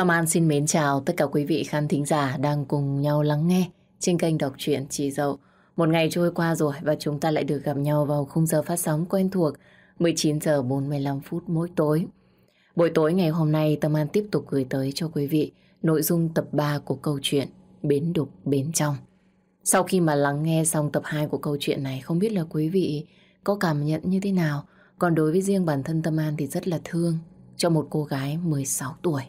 Tâm An xin mến chào tất cả quý vị khán thính giả đang cùng nhau lắng nghe trên kênh đọc truyện Chị Dậu. Một ngày trôi qua rồi và chúng ta lại được gặp nhau vào khung giờ phát sóng quen thuộc 19 giờ 45 phút mỗi tối. Buổi tối ngày hôm nay, Tâm An tiếp tục gửi tới cho quý vị nội dung tập 3 của câu chuyện Bến Đục Bến Trong. Sau khi mà lắng nghe xong tập 2 của câu chuyện này, không biết là quý vị có cảm nhận như thế nào còn đối với riêng bản thân Tâm An thì rất là thương cho một cô gái 16 tuổi.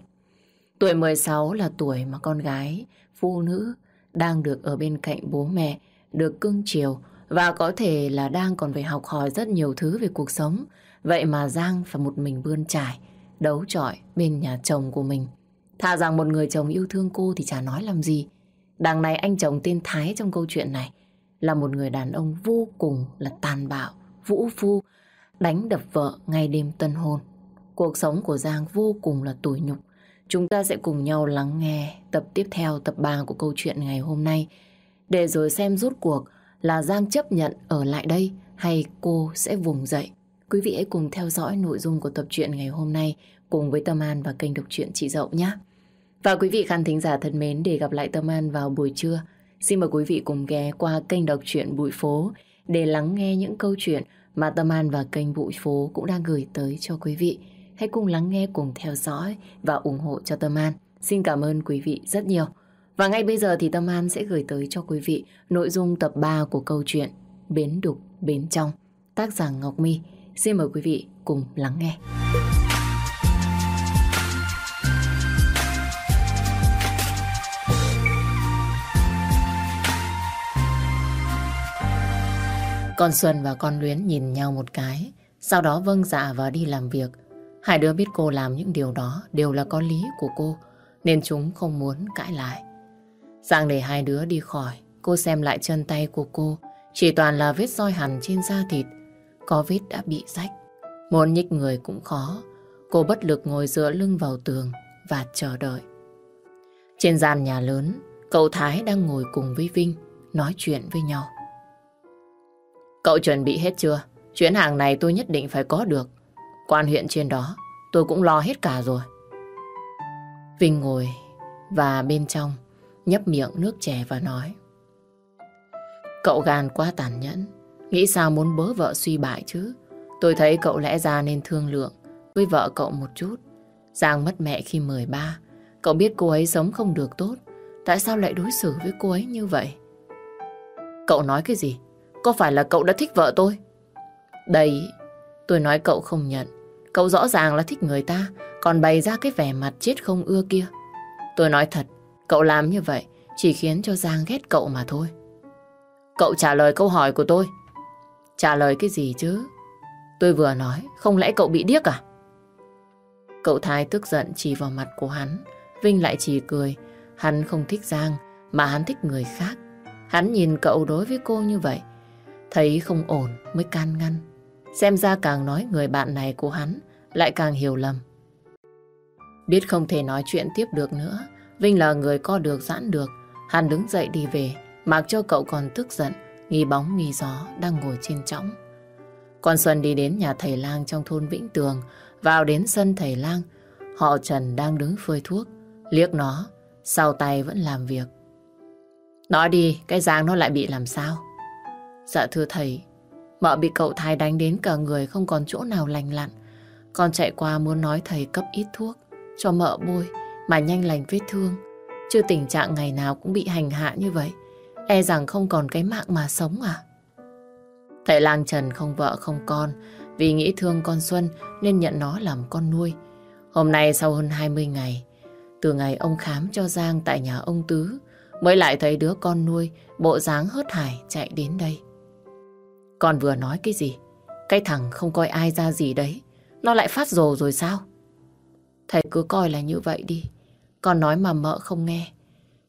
Tuổi 16 là tuổi mà con gái, phụ nữ đang được ở bên cạnh bố mẹ, được cưng chiều và có thể là đang còn phải học hỏi rất nhiều thứ về cuộc sống. Vậy mà Giang phải một mình bươn trải, đấu trọi bên nhà chồng của mình. Thà rằng một người chồng yêu thương cô thì chả nói làm gì. Đằng này anh chồng tên Thái trong câu chuyện này là một người đàn ông vô cùng là tàn bạo, vũ phu, đánh đập vợ ngay đêm tân hôn. Cuộc sống của Giang vô cùng là tủi nhục. Chúng ta sẽ cùng nhau lắng nghe tập tiếp theo, tập 3 của câu chuyện ngày hôm nay. Để rồi xem rút cuộc là Giang chấp nhận ở lại đây hay cô sẽ vùng dậy. Quý vị hãy cùng theo dõi nội dung của tập truyện ngày hôm nay cùng với Tâm An và kênh đọc truyện Chị Dậu nhé. Và quý vị khán thính giả thân mến để gặp lại Tâm An vào buổi trưa. Xin mời quý vị cùng ghé qua kênh đọc truyện Bụi Phố để lắng nghe những câu chuyện mà Tâm An và kênh Bụi Phố cũng đang gửi tới cho quý vị. Hãy cùng lắng nghe, cùng theo dõi và ủng hộ cho Tâm An. Xin cảm ơn quý vị rất nhiều. Và ngay bây giờ thì Tâm An sẽ gửi tới cho quý vị nội dung tập 3 của câu chuyện Bến Đục Bến Trong, tác giả Ngọc My. Xin mời quý vị cùng lắng nghe. Con Xuân và con Luyến nhìn nhau một cái, sau đó vâng dạ và đi làm việc. Hai đứa biết cô làm những điều đó đều là có lý của cô, nên chúng không muốn cãi lại. Dạng để hai đứa đi khỏi, cô xem lại chân tay của cô, chỉ toàn là vết roi hằn trên da thịt, có vết đã bị rách. Muốn nhích người cũng khó, cô bất lực ngồi dựa lưng vào tường và chờ đợi. Trên gian nhà lớn, cậu Thái đang ngồi cùng với Vinh, nói chuyện với nhau. Cậu chuẩn bị hết chưa? Chuyến hàng này tôi nhất định phải có được. Quan huyện trên đó, tôi cũng lo hết cả rồi. Vinh ngồi và bên trong nhấp miệng nước chè và nói. Cậu gan quá tàn nhẫn, nghĩ sao muốn bớ vợ suy bại chứ. Tôi thấy cậu lẽ ra nên thương lượng với vợ cậu một chút. Giang mất mẹ khi 13, cậu biết cô ấy sống không được tốt. Tại sao lại đối xử với cô ấy như vậy? Cậu nói cái gì? Có phải là cậu đã thích vợ tôi? Đây, tôi nói cậu không nhận. Cậu rõ ràng là thích người ta, còn bày ra cái vẻ mặt chết không ưa kia. Tôi nói thật, cậu làm như vậy chỉ khiến cho Giang ghét cậu mà thôi. Cậu trả lời câu hỏi của tôi. Trả lời cái gì chứ? Tôi vừa nói, không lẽ cậu bị điếc à? Cậu Thái tức giận chỉ vào mặt của hắn. Vinh lại chỉ cười. Hắn không thích Giang, mà hắn thích người khác. Hắn nhìn cậu đối với cô như vậy. Thấy không ổn mới can ngăn. Xem ra càng nói người bạn này của hắn lại càng hiểu lầm. Biết không thể nói chuyện tiếp được nữa, Vinh là người co được giãn được. Hắn đứng dậy đi về, mặc cho cậu còn tức giận, nghi bóng nghi gió đang ngồi trên trõng. Con Xuân đi đến nhà thầy lang trong thôn Vĩnh Tường, vào đến sân thầy lang. Họ Trần đang đứng phơi thuốc, liếc nó, sau tay vẫn làm việc. Nói đi, cái giang nó lại bị làm sao? Dạ thưa thầy, Mợ bị cậu Thái đánh đến cả người không còn chỗ nào lành lặn. Con chạy qua muốn nói thầy cấp ít thuốc cho mợ bôi mà nhanh lành vết thương. Chứ tình trạng ngày nào cũng bị hành hạ như vậy. E rằng không còn cái mạng mà sống à? Thầy lang Trần không vợ không con vì nghĩ thương con Xuân nên nhận nó làm con nuôi. Hôm nay sau hơn 20 ngày, từ ngày ông khám cho Giang tại nhà ông Tứ mới lại thấy đứa con nuôi bộ dáng hớt hải chạy đến đây. Con vừa nói cái gì? Cái thằng không coi ai ra gì đấy. Nó lại phát rồ rồi sao? Thầy cứ coi là như vậy đi. Con nói mà mợ không nghe.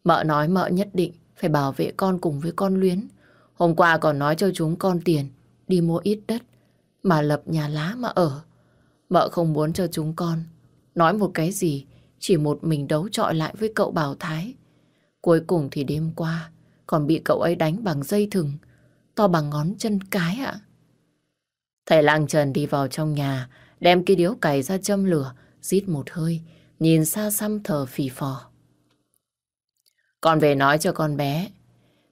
Mợ nói mợ nhất định phải bảo vệ con cùng với con luyến. Hôm qua còn nói cho chúng con tiền, đi mua ít đất, mà lập nhà lá mà ở. Mợ không muốn cho chúng con nói một cái gì, chỉ một mình đấu trọi lại với cậu Bảo Thái. Cuối cùng thì đêm qua, còn bị cậu ấy đánh bằng dây thừng to bằng ngón chân cái ạ. Thầy lang trần đi vào trong nhà, đem cái điếu cày ra châm lửa, rít một hơi, nhìn xa xăm thở phì phò. Con về nói cho con bé,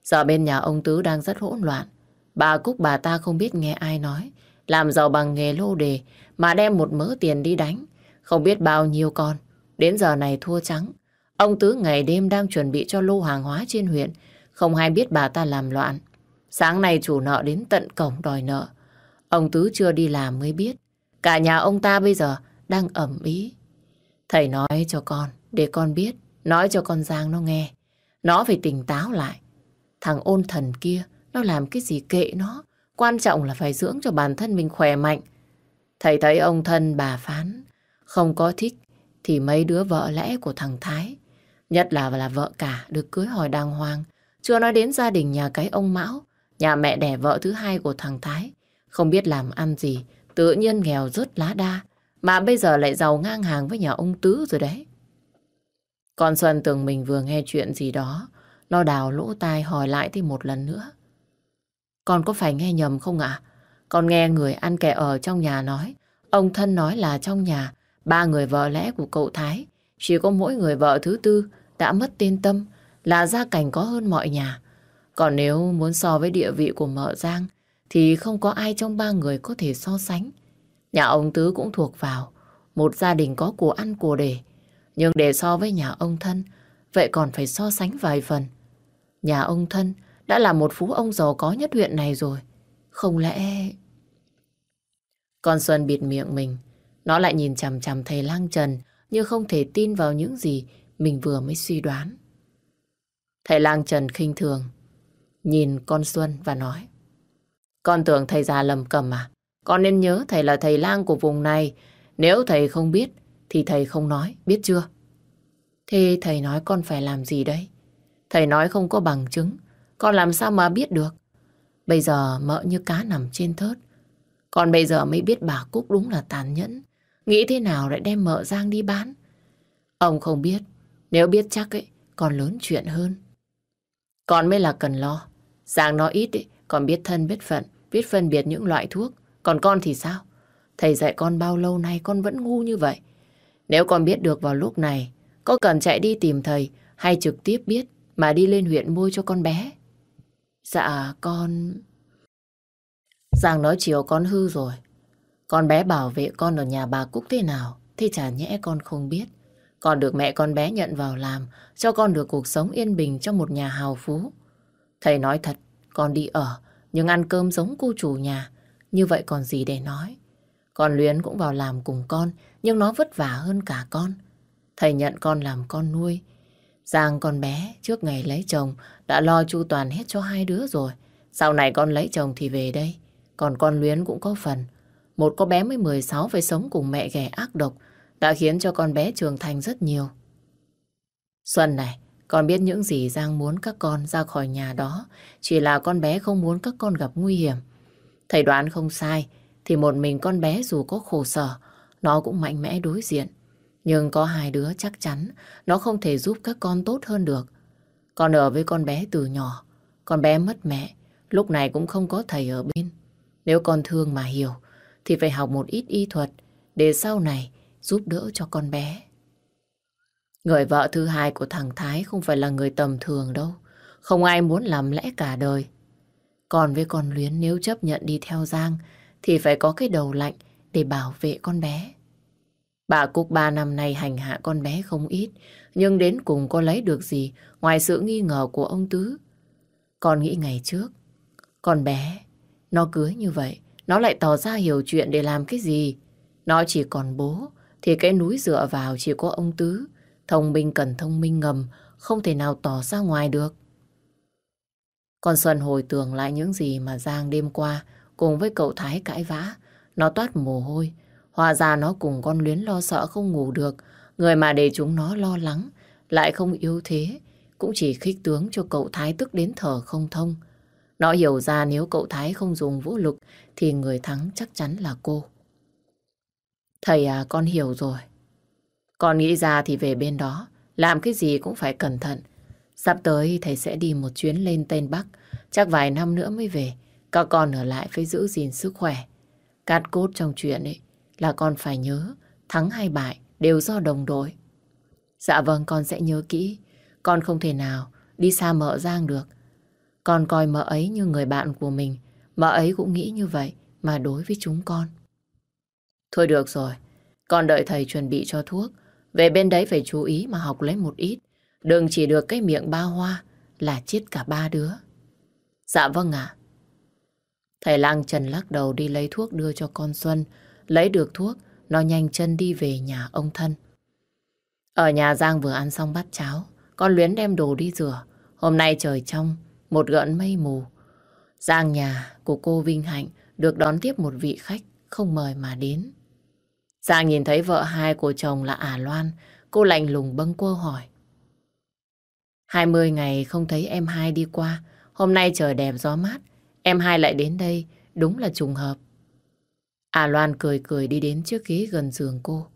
giờ bên nhà ông Tứ đang rất hỗn loạn. Bà Cúc bà ta không biết nghe ai nói, làm giàu bằng nghề lô đề mà đem một mớ tiền đi đánh. Không biết bao nhiêu con, đến giờ này thua trắng. Ông Tứ ngày đêm đang chuẩn bị cho lô hàng hóa trên huyện, không ai biết bà ta làm loạn. Sáng nay chủ nợ đến tận cổng đòi nợ. Ông Tứ chưa đi làm mới biết. Cả nhà ông ta bây giờ đang ẩm ý. Thầy nói cho con, để con biết, nói cho con Giang nó nghe. Nó phải tỉnh táo lại. Thằng ôn thần kia, nó làm cái gì kệ nó. Quan trọng là phải dưỡng cho bản thân mình khỏe mạnh. Thầy thấy ông thân bà phán, không có thích thì mấy đứa vợ lẽ của thằng Thái. Nhất là là vợ cả được cưới hỏi đàng hoàng. Chưa nói đến gia đình nhà cái ông Mão, nhà mẹ đẻ vợ thứ hai của thằng Thái. Không biết làm ăn gì, tự nhiên nghèo rớt lá đa. Mà bây giờ lại giàu ngang hàng với nhà ông Tứ rồi đấy. Con Xuân tưởng mình vừa nghe chuyện gì đó. Nó đào lỗ tai hỏi lại thêm một lần nữa. Con có phải nghe nhầm không ạ? Con nghe người ăn kẻ ở trong nhà nói. Ông thân nói là trong nhà, ba người vợ lẽ của cậu Thái. Chỉ có mỗi người vợ thứ tư đã mất tên tâm, là gia cảnh có hơn mọi nhà. Còn nếu muốn so với địa vị của mợ Giang, thì không có ai trong ba người có thể so sánh. Nhà ông Tứ cũng thuộc vào một gia đình có của ăn của để. Nhưng để so với nhà ông thân, vậy còn phải so sánh vài phần. Nhà ông thân đã là một phú ông giàu có nhất huyện này rồi. Không lẽ... Con Xuân bịt miệng mình. Nó lại nhìn chằm chằm thầy Lang Trần như không thể tin vào những gì mình vừa mới suy đoán. Thầy Lang Trần khinh thường, nhìn con Xuân và nói Con tưởng thầy già lầm cầm à? Con nên nhớ thầy là thầy lang của vùng này. Nếu thầy không biết, thì thầy không nói, biết chưa? Thế thầy nói con phải làm gì đấy? Thầy nói không có bằng chứng, con làm sao mà biết được? Bây giờ mợ như cá nằm trên thớt. con bây giờ mới biết bà Cúc đúng là tàn nhẫn. Nghĩ thế nào lại đem mợ Giang đi bán? Ông không biết. Nếu biết chắc ấy, còn lớn chuyện hơn. Con mới là cần lo. Giang nó ít ấy, còn biết thân biết phận, biết phân biệt những loại thuốc. Còn con thì sao? Thầy dạy con bao lâu nay con vẫn ngu như vậy. Nếu con biết được vào lúc này, có cần chạy đi tìm thầy hay trực tiếp biết mà đi lên huyện mua cho con bé? Dạ con... Giang nói chiều con hư rồi. Con bé bảo vệ con ở nhà bà Cúc thế nào thì chả nhẽ con không biết. Còn được mẹ con bé nhận vào làm cho con được cuộc sống yên bình trong một nhà hào phú. Thầy nói thật, con đi ở nhưng ăn cơm giống cô chủ nhà. Như vậy còn gì để nói. Con Luyến cũng vào làm cùng con nhưng nó vất vả hơn cả con. Thầy nhận con làm con nuôi. Giang con bé trước ngày lấy chồng đã lo chu toàn hết cho hai đứa rồi. Sau này con lấy chồng thì về đây. Còn con Luyến cũng có phần. Một cô bé mới 16 phải sống cùng mẹ ghẻ ác độc đã khiến cho con bé trưởng thành rất nhiều. Xuân này, con biết những gì Giang muốn các con ra khỏi nhà đó chỉ là con bé không muốn các con gặp nguy hiểm. Thầy đoán không sai thì một mình con bé dù có khổ sở nó cũng mạnh mẽ đối diện. Nhưng có hai đứa chắc chắn nó không thể giúp các con tốt hơn được. Con ở với con bé từ nhỏ. Con bé mất mẹ, lúc này cũng không có thầy ở bên. Nếu con thương mà hiểu, thì phải học một ít y thuật để sau này giúp đỡ cho con bé. Người vợ thứ hai của thằng Thái không phải là người tầm thường đâu. Không ai muốn làm lẽ cả đời. Còn với con Luyến nếu chấp nhận đi theo Giang thì phải có cái đầu lạnh để bảo vệ con bé. Bà Cúc ba năm nay hành hạ con bé không ít, nhưng đến cùng có lấy được gì ngoài sự nghi ngờ của ông Tứ. Con nghĩ ngày trước, con bé, nó cưới như vậy, nó lại tỏ ra hiểu chuyện để làm cái gì. Nó chỉ còn bố, thì cái núi dựa vào chỉ có ông Tứ. Thông minh cần thông minh ngầm, không thể nào tỏ ra ngoài được. Con Xuân hồi tưởng lại những gì mà Giang đêm qua cùng với cậu Thái cãi vã. Nó toát mồ hôi. Hòa ra nó cùng con Luyến lo sợ không ngủ được. Người mà để chúng nó lo lắng, lại không yếu thế. Cũng chỉ khích tướng cho cậu Thái tức đến thở không thông. Nó hiểu ra nếu cậu Thái không dùng vũ lực thì người thắng chắc chắn là cô. Thầy à, con hiểu rồi. Con nghĩ ra thì về bên đó, làm cái gì cũng phải cẩn thận. Sắp tới thầy sẽ đi một chuyến lên Tây Bắc, chắc vài năm nữa mới về. Các con ở lại phải giữ gìn sức khỏe. Cát cốt trong chuyện ấy là con phải nhớ, thắng hay bại đều do đồng đội. Dạ vâng, con sẽ nhớ kỹ. Con không thể nào đi xa mợ Giang được. Con coi mợ ấy như người bạn của mình. Mợ ấy cũng nghĩ như vậy mà đối với chúng con. Thôi được rồi, con đợi thầy chuẩn bị cho thuốc. Về bên đấy phải chú ý mà học lấy một ít. Đừng chỉ được cái miệng ba hoa là chết cả ba đứa. Dạ vâng ạ. Thầy Lang Trần lắc đầu đi lấy thuốc đưa cho con Xuân. Lấy được thuốc, nó nhanh chân đi về nhà ông thân. Ở nhà Giang vừa ăn xong bát cháo, con Luyến đem đồ đi rửa. Hôm nay trời trong, một gợn mây mù. Giang nhà của cô Vinh Hạnh được đón tiếp một vị khách không mời mà đến. Giang nhìn thấy vợ hai của chồng là Ả Loan, cô lạnh lùng bâng quơ hỏi. 20 ngày không thấy em hai đi qua, hôm nay trời đẹp gió mát, em hai lại đến đây, đúng là trùng hợp. Ả Loan cười cười đi đến trước ghế gần giường cô.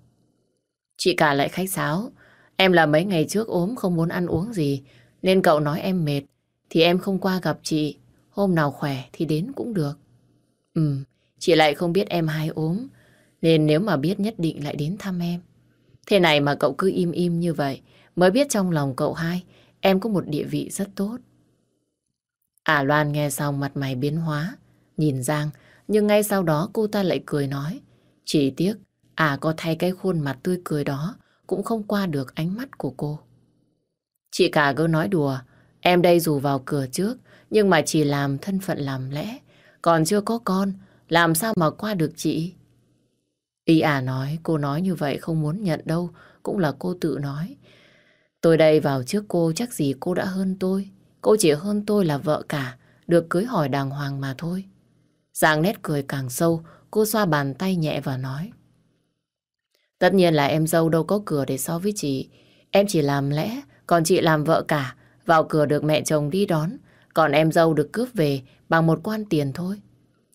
Chị cả lại khách sáo, em là mấy ngày trước ốm không muốn ăn uống gì, nên cậu nói em mệt, thì em không qua gặp chị, hôm nào khỏe thì đến cũng được. Ừ, chị lại không biết em hai ốm, nên nếu mà biết nhất định lại đến thăm em. Thế này mà cậu cứ im im như vậy, mới biết trong lòng cậu hai, em có một địa vị rất tốt. À Loan nghe xong mặt mày biến hóa, nhìn Giang, nhưng ngay sau đó cô ta lại cười nói. Chỉ tiếc, à có thay cái khuôn mặt tươi cười đó, cũng không qua được ánh mắt của cô. Chị cả cứ nói đùa, em đây dù vào cửa trước, nhưng mà chỉ làm thân phận làm lẽ, còn chưa có con, làm sao mà qua được chị? Y à nói, cô nói như vậy không muốn nhận đâu, cũng là cô tự nói. Tôi đây vào trước cô chắc gì cô đã hơn tôi. Cô chỉ hơn tôi là vợ cả, được cưới hỏi đàng hoàng mà thôi. Giang nét cười càng sâu, cô xoa bàn tay nhẹ và nói. Tất nhiên là em dâu đâu có cửa để so với chị. Em chỉ làm lẽ, còn chị làm vợ cả, vào cửa được mẹ chồng đi đón, còn em dâu được cướp về bằng một quan tiền thôi.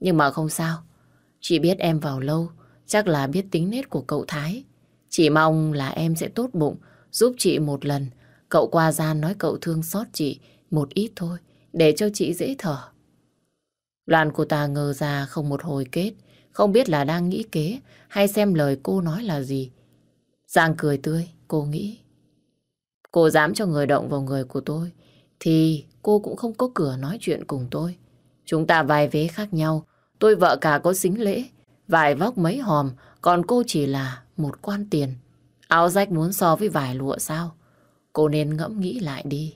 Nhưng mà không sao, chị biết em vào lâu, chắc là biết tính nết của cậu Thái. Chỉ mong là em sẽ tốt bụng, giúp chị một lần. Cậu qua gian nói cậu thương xót chị một ít thôi, để cho chị dễ thở. Loan của ta ngờ ra không một hồi kết, không biết là đang nghĩ kế hay xem lời cô nói là gì. Giang cười tươi, cô nghĩ. Cô dám cho người động vào người của tôi, thì cô cũng không có cửa nói chuyện cùng tôi. Chúng ta vài vế khác nhau, tôi vợ cả có xính lễ, vải vóc mấy hòm, còn cô chỉ là một quan tiền. Áo rách muốn so với vải lụa sao? Cô nên ngẫm nghĩ lại đi.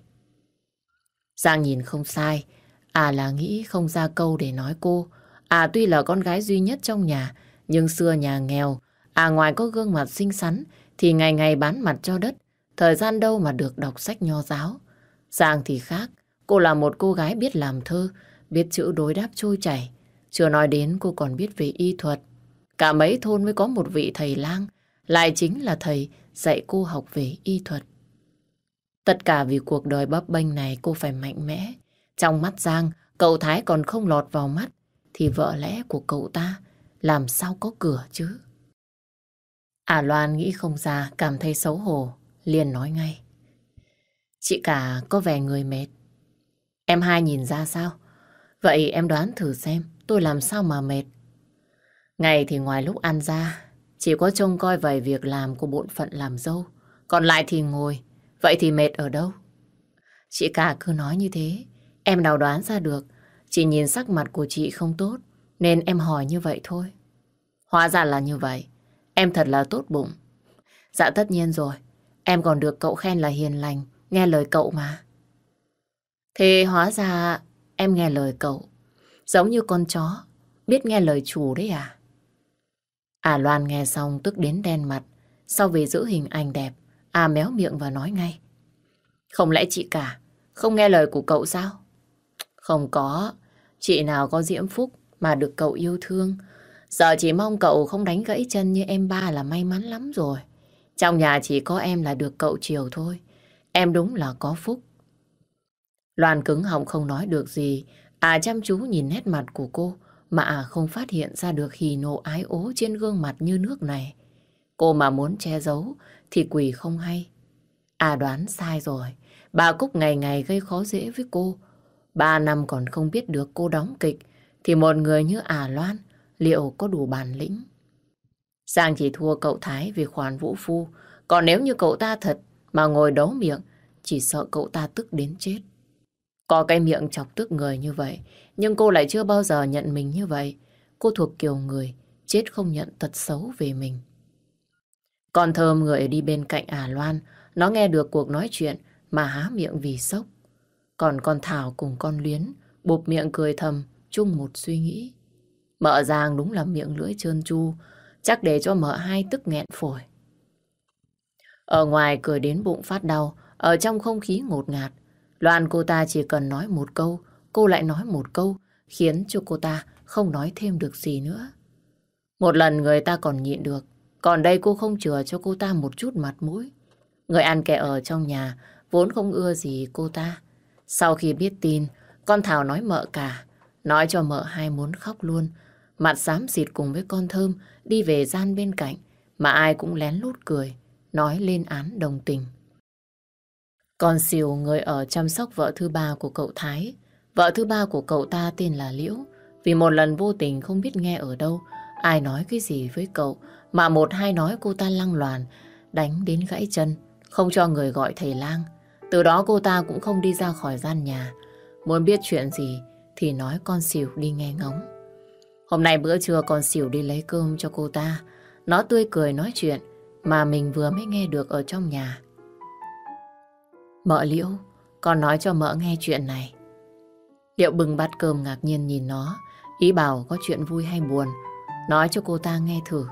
Giang nhìn không sai, à là nghĩ không ra câu để nói cô. À tuy là con gái duy nhất trong nhà, nhưng xưa nhà nghèo, à ngoài có gương mặt xinh xắn, thì ngày ngày bán mặt cho đất, thời gian đâu mà được đọc sách nho giáo. Giang thì khác, cô là một cô gái biết làm thơ, biết chữ đối đáp trôi chảy. Chưa nói đến cô còn biết về y thuật. Cả mấy thôn mới có một vị thầy lang, lại chính là thầy dạy cô học về y thuật. Tất cả vì cuộc đời bấp bênh này cô phải mạnh mẽ. Trong mắt Giang, cậu Thái còn không lọt vào mắt, thì vợ lẽ của cậu ta làm sao có cửa chứ? À Loan nghĩ không ra, cảm thấy xấu hổ, liền nói ngay. Chị cả có vẻ người mệt. Em hai nhìn ra sao? Vậy em đoán thử xem tôi làm sao mà mệt. Ngày thì ngoài lúc ăn ra, chỉ có trông coi vài việc làm của bộn phận làm dâu. Còn lại thì ngồi, vậy thì mệt ở đâu? Chị cả cứ nói như thế, em nào đoán ra được. Chỉ nhìn sắc mặt của chị không tốt, nên em hỏi như vậy thôi. Hóa ra là như vậy, em thật là tốt bụng. Dạ tất nhiên rồi, em còn được cậu khen là hiền lành, nghe lời cậu mà. Thì hóa ra em nghe lời cậu, giống như con chó, biết nghe lời chủ đấy à? À Loan nghe xong tức đến đen mặt, sau về giữ hình ảnh đẹp, à méo miệng và nói ngay. Không lẽ chị cả không nghe lời của cậu sao? Không có, chị nào có diễm phúc mà được cậu yêu thương. Giờ chỉ mong cậu không đánh gãy chân như em ba là may mắn lắm rồi. Trong nhà chỉ có em là được cậu chiều thôi. Em đúng là có phúc. Loan cứng họng không nói được gì. À chăm chú nhìn nét mặt của cô mà à không phát hiện ra được hỉ nộ ái ố trên gương mặt như nước này. Cô mà muốn che giấu thì quỷ không hay. À đoán sai rồi. Bà Cúc ngày ngày gây khó dễ với cô. Ba năm còn không biết được cô đóng kịch thì một người như à Loan liệu có đủ bản lĩnh. Giang chỉ thua cậu Thái vì khoản vũ phu. Còn nếu như cậu ta thật mà ngồi đấu miệng, chỉ sợ cậu ta tức đến chết. Có cái miệng chọc tức người như vậy, nhưng cô lại chưa bao giờ nhận mình như vậy. Cô thuộc kiểu người, chết không nhận tật xấu về mình. còn thơm người đi bên cạnh Ả Loan, nó nghe được cuộc nói chuyện mà há miệng vì sốc. Còn con Thảo cùng con Luyến bụp miệng cười thầm chung một suy nghĩ. Mợ Giang đúng là miệng lưỡi trơn chu, chắc để cho mợ hai tức nghẹn phổi. Ở ngoài cười đến bụng phát đau, ở trong không khí ngột ngạt. Loan cô ta chỉ cần nói một câu, cô lại nói một câu, khiến cho cô ta không nói thêm được gì nữa. Một lần người ta còn nhịn được, còn đây cô không chừa cho cô ta một chút mặt mũi. Người ăn kẻ ở trong nhà vốn không ưa gì cô ta. Sau khi biết tin, con Thảo nói mợ cả, nói cho mợ hai muốn khóc luôn. Mặt xám xịt cùng với con Thơm đi về gian bên cạnh, mà ai cũng lén lút cười, nói lên án đồng tình. Con xìu người ở chăm sóc vợ thứ ba của cậu Thái. Vợ thứ ba của cậu ta tên là Liễu. Vì một lần vô tình không biết nghe ở đâu, ai nói cái gì với cậu, mà một hai nói cô ta lăng loàn, đánh đến gãy chân, không cho người gọi thầy lang. Từ đó cô ta cũng không đi ra khỏi gian nhà. Muốn biết chuyện gì thì nói con xỉu đi nghe ngóng. Hôm nay bữa trưa con xỉu đi lấy cơm cho cô ta. Nó tươi cười nói chuyện mà mình vừa mới nghe được ở trong nhà. Mợ Liễu, con nói cho mợ nghe chuyện này. Liễu bừng bát cơm ngạc nhiên nhìn nó, ý bảo có chuyện vui hay buồn, nói cho cô ta nghe thử.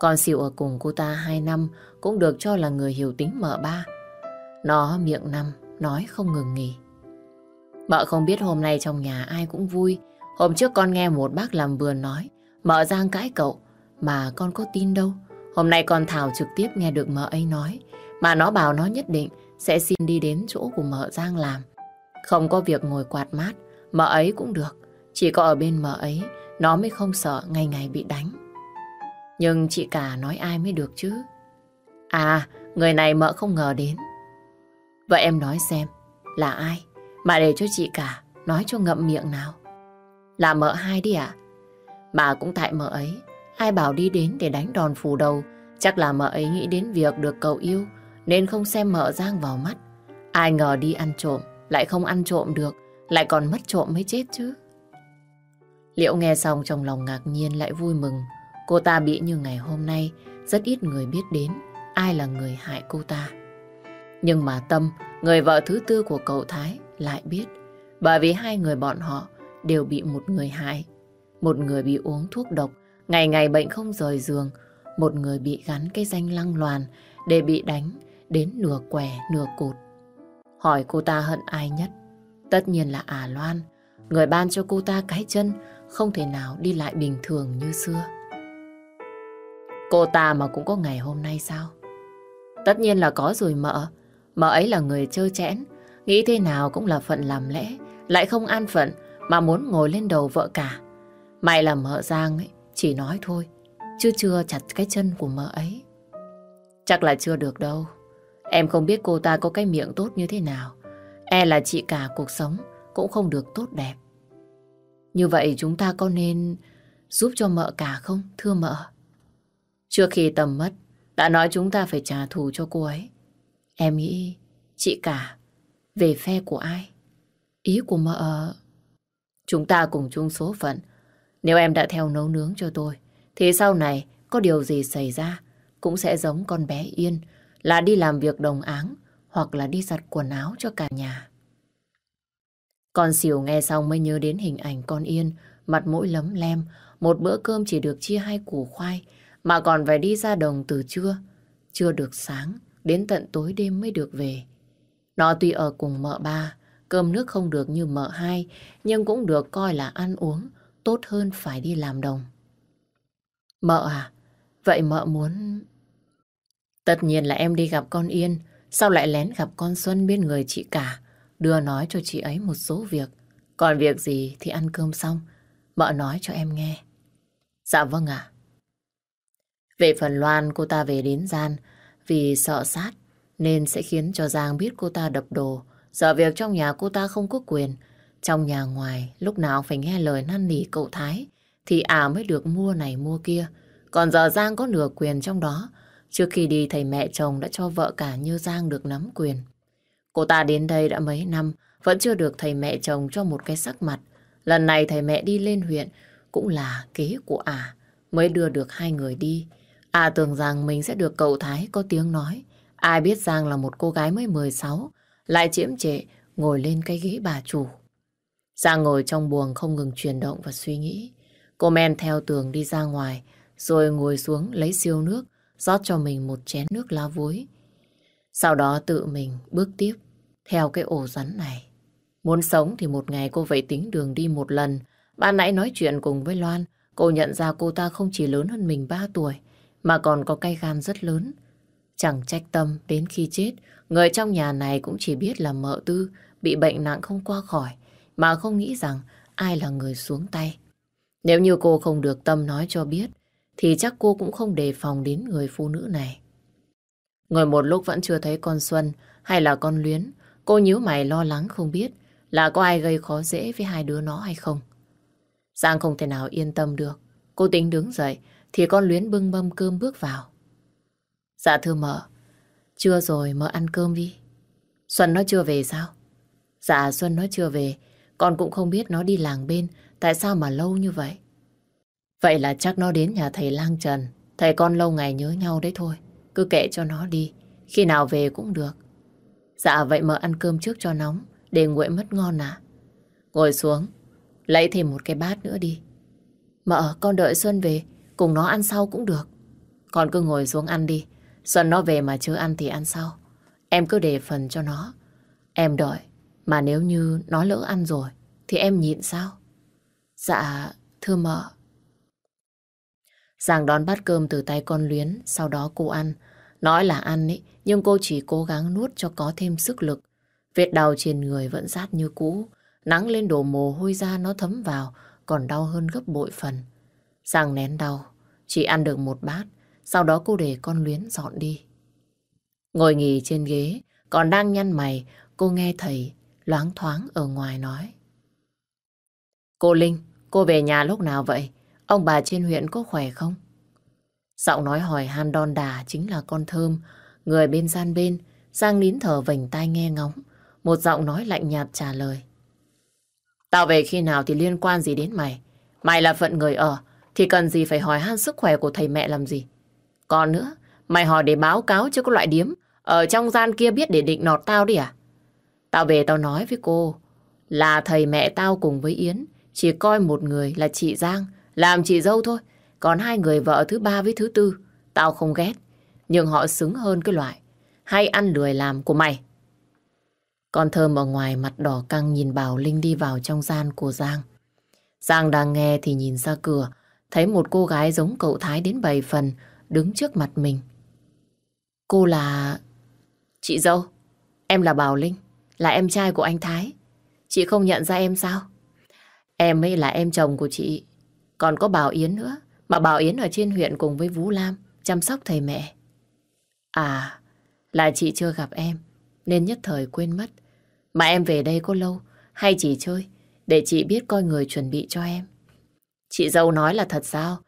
Con xỉu ở cùng cô ta hai năm cũng được cho là người hiểu tính mợ ba. Nó miệng năm, nói không ngừng nghỉ. Mợ không biết hôm nay trong nhà ai cũng vui. Hôm trước con nghe một bác làm vườn nói, mợ Giang cãi cậu, mà con có tin đâu. Hôm nay con Thảo trực tiếp nghe được mợ ấy nói, mà nó bảo nó nhất định sẽ xin đi đến chỗ của mợ Giang làm. Không có việc ngồi quạt mát, mợ ấy cũng được. Chỉ có ở bên mợ ấy, nó mới không sợ ngày ngày bị đánh. Nhưng chị cả nói ai mới được chứ? À, người này mợ không ngờ đến. Vậy em nói xem, là ai? Mà để cho chị cả nói cho ngậm miệng nào. Là mợ hai đi ạ. Mà cũng tại mợ ấy, ai bảo đi đến để đánh đòn phủ đầu, chắc là mợ ấy nghĩ đến việc được cậu yêu, nên không xem mở Giang vào mắt. Ai ngờ đi ăn trộm, lại không ăn trộm được, lại còn mất trộm mới chết chứ. Liễu nghe xong trong lòng ngạc nhiên lại vui mừng. Cô ta bị như ngày hôm nay, rất ít người biết đến ai là người hại cô ta. Nhưng mà Tâm, người vợ thứ tư của cậu Thái, lại biết. Bởi vì hai người bọn họ đều bị một người hại. Một người bị uống thuốc độc, ngày ngày bệnh không rời giường. Một người bị gắn cái danh lăng loàn để bị đánh đến nửa què nửa cột. Hỏi cô ta hận ai nhất? Tất nhiên là Ả Loan, người ban cho cô ta cái chân không thể nào đi lại bình thường như xưa. Cô ta mà cũng có ngày hôm nay sao? Tất nhiên là có rồi mợ. Mợ ấy là người chơi chẽn, nghĩ thế nào cũng là phận làm lẽ, lại không an phận mà muốn ngồi lên đầu vợ cả. May là mợ Giang ấy, chỉ nói thôi, chứ chưa chặt cái chân của mợ ấy. Chắc là chưa được đâu. Em không biết cô ta có cái miệng tốt như thế nào. E là chị cả cuộc sống cũng không được tốt đẹp. Như vậy chúng ta có nên giúp cho mợ cả không, thưa mợ? Trước khi tầm mất, đã nói chúng ta phải trả thù cho cô ấy. Em nghĩ chị cả về phe của ai? Ý của mợ... Chúng ta cùng chung số phận. Nếu em đã theo nấu nướng cho tôi, thì sau này có điều gì xảy ra cũng sẽ giống con bé Yên là đi làm việc đồng áng hoặc là đi giặt quần áo cho cả nhà. Con xỉu nghe xong mới nhớ đến hình ảnh con Yên, mặt mũi lấm lem, một bữa cơm chỉ được chia hai củ khoai, mà còn phải đi ra đồng từ trưa. Chưa được sáng, đến tận tối đêm mới được về. Nó tuy ở cùng mợ ba, cơm nước không được như mợ hai, nhưng cũng được coi là ăn uống, tốt hơn phải đi làm đồng. Mợ à, vậy mợ muốn... Tất nhiên là em đi gặp con Yên, sao lại lén gặp con Xuân bên người chị cả, đưa nói cho chị ấy một số việc. Còn việc gì thì ăn cơm xong, mợ nói cho em nghe. Dạ vâng ạ. Về phần Loan, cô ta về đến gian vì sợ sát nên sẽ khiến cho Giang biết cô ta đập đồ, sợ việc trong nhà cô ta không có quyền. Trong nhà ngoài, lúc nào phải nghe lời năn nỉ cậu Thái, thì ả mới được mua này mua kia. Còn giờ Giang có nửa quyền trong đó, Trước khi đi thầy mẹ chồng đã cho vợ cả Như Giang được nắm quyền. Cô ta đến đây đã mấy năm, vẫn chưa được thầy mẹ chồng cho một cái sắc mặt. Lần này thầy mẹ đi lên huyện cũng là kế của ả, à, mới đưa được hai người đi. À tưởng rằng mình sẽ được cậu Thái có tiếng nói. Ai biết Giang là một cô gái mới 16, lại chiếm trệ, ngồi lên cái ghế bà chủ. Giang ngồi trong buồng không ngừng chuyển động và suy nghĩ. Cô men theo tường đi ra ngoài, rồi ngồi xuống lấy siêu nước, rót cho mình một chén nước lá vối. Sau đó tự mình bước tiếp theo cái ổ rắn này. Muốn sống thì một ngày cô phải tính đường đi một lần. Ban nãy nói chuyện cùng với Loan, cô nhận ra cô ta không chỉ lớn hơn mình 3 tuổi, mà còn có cây gan rất lớn. Chẳng trách tâm đến khi chết, người trong nhà này cũng chỉ biết là mợ tư, bị bệnh nặng không qua khỏi, mà không nghĩ rằng ai là người xuống tay. Nếu như cô không được tâm nói cho biết, thì chắc cô cũng không đề phòng đến người phụ nữ này. Ngồi một lúc vẫn chưa thấy con Xuân hay là con Luyến, cô nhíu mày lo lắng không biết là có ai gây khó dễ với hai đứa nó hay không. Giang không thể nào yên tâm được. Cô tính đứng dậy thì con Luyến bưng mâm cơm bước vào. Dạ thưa mợ, chưa rồi mợ ăn cơm đi. Xuân nó chưa về sao? Dạ Xuân nó chưa về, con cũng không biết nó đi làng bên, tại sao mà lâu như vậy. Vậy là chắc nó đến nhà thầy Lang Trần, thầy con lâu ngày nhớ nhau đấy thôi. Cứ kệ cho nó đi, khi nào về cũng được. Dạ vậy mợ ăn cơm trước cho nóng, để nguội mất ngon à. Ngồi xuống, lấy thêm một cái bát nữa đi. Mợ, con đợi Xuân về, cùng nó ăn sau cũng được. Con cứ ngồi xuống ăn đi, Xuân nó về mà chưa ăn thì ăn sau. Em cứ để phần cho nó. Em đợi, mà nếu như nó lỡ ăn rồi, thì em nhịn sao? Dạ, thưa mợ. Giang đón bát cơm từ tay con Luyến, sau đó cô ăn. Nói là ăn ấy, nhưng cô chỉ cố gắng nuốt cho có thêm sức lực. Vết đau trên người vẫn rát như cũ. Nắng lên đổ mồ hôi ra nó thấm vào, còn đau hơn gấp bội phần. Giang nén đau, chỉ ăn được một bát, sau đó cô để con Luyến dọn đi. Ngồi nghỉ trên ghế, còn đang nhăn mày, cô nghe thầy loáng thoáng ở ngoài nói. Cô Linh, cô về nhà lúc nào vậy? Ông bà trên huyện có khỏe không? Giọng nói hỏi han đon đà chính là con thơm, người bên gian bên, Giang nín thở vành tai nghe ngóng. Một giọng nói lạnh nhạt trả lời. Tao về khi nào thì liên quan gì đến mày? Mày là phận người ở, thì cần gì phải hỏi han sức khỏe của thầy mẹ làm gì? Còn nữa, mày hỏi để báo cáo cho có loại điếm ở trong gian kia biết để định nọt tao đi à? Tao về tao nói với cô là thầy mẹ tao cùng với Yến chỉ coi một người là chị Giang làm chị dâu thôi. Còn hai người vợ thứ ba với thứ tư tao không ghét. Nhưng họ xứng hơn cái loại hay ăn lười làm của mày. Con thơm ở ngoài mặt đỏ căng nhìn Bảo Linh đi vào trong gian của Giang. Giang đang nghe thì nhìn ra cửa, thấy một cô gái giống cậu Thái đến bảy phần đứng trước mặt mình. Cô là... Chị dâu, em là Bảo Linh, là em trai của anh Thái. Chị không nhận ra em sao? Em ấy là em chồng của chị, còn có Bảo Yến nữa, mà Bảo Yến ở trên huyện cùng với Vũ Lam chăm sóc thầy mẹ. À, là chị chưa gặp em, nên nhất thời quên mất. Mà em về đây có lâu, hay chỉ chơi, để chị biết coi người chuẩn bị cho em. Chị dâu nói là thật sao?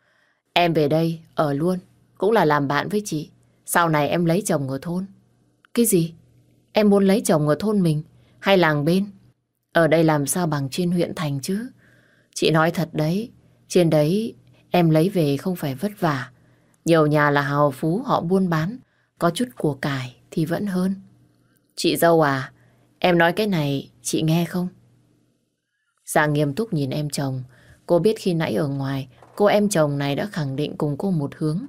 Em về đây, ở luôn, cũng là làm bạn với chị. Sau này em lấy chồng ở thôn. Cái gì? Em muốn lấy chồng ở thôn mình, hay làng bên? Ở đây làm sao bằng trên huyện thành chứ? Chị nói thật đấy, trên đấy em lấy về không phải vất vả. Nhiều nhà là hào phú họ buôn bán, có chút của cải thì vẫn hơn. Chị dâu à, em nói cái này chị nghe không? Dạ nghiêm túc nhìn em chồng. Cô biết khi nãy ở ngoài, cô em chồng này đã khẳng định cùng cô một hướng.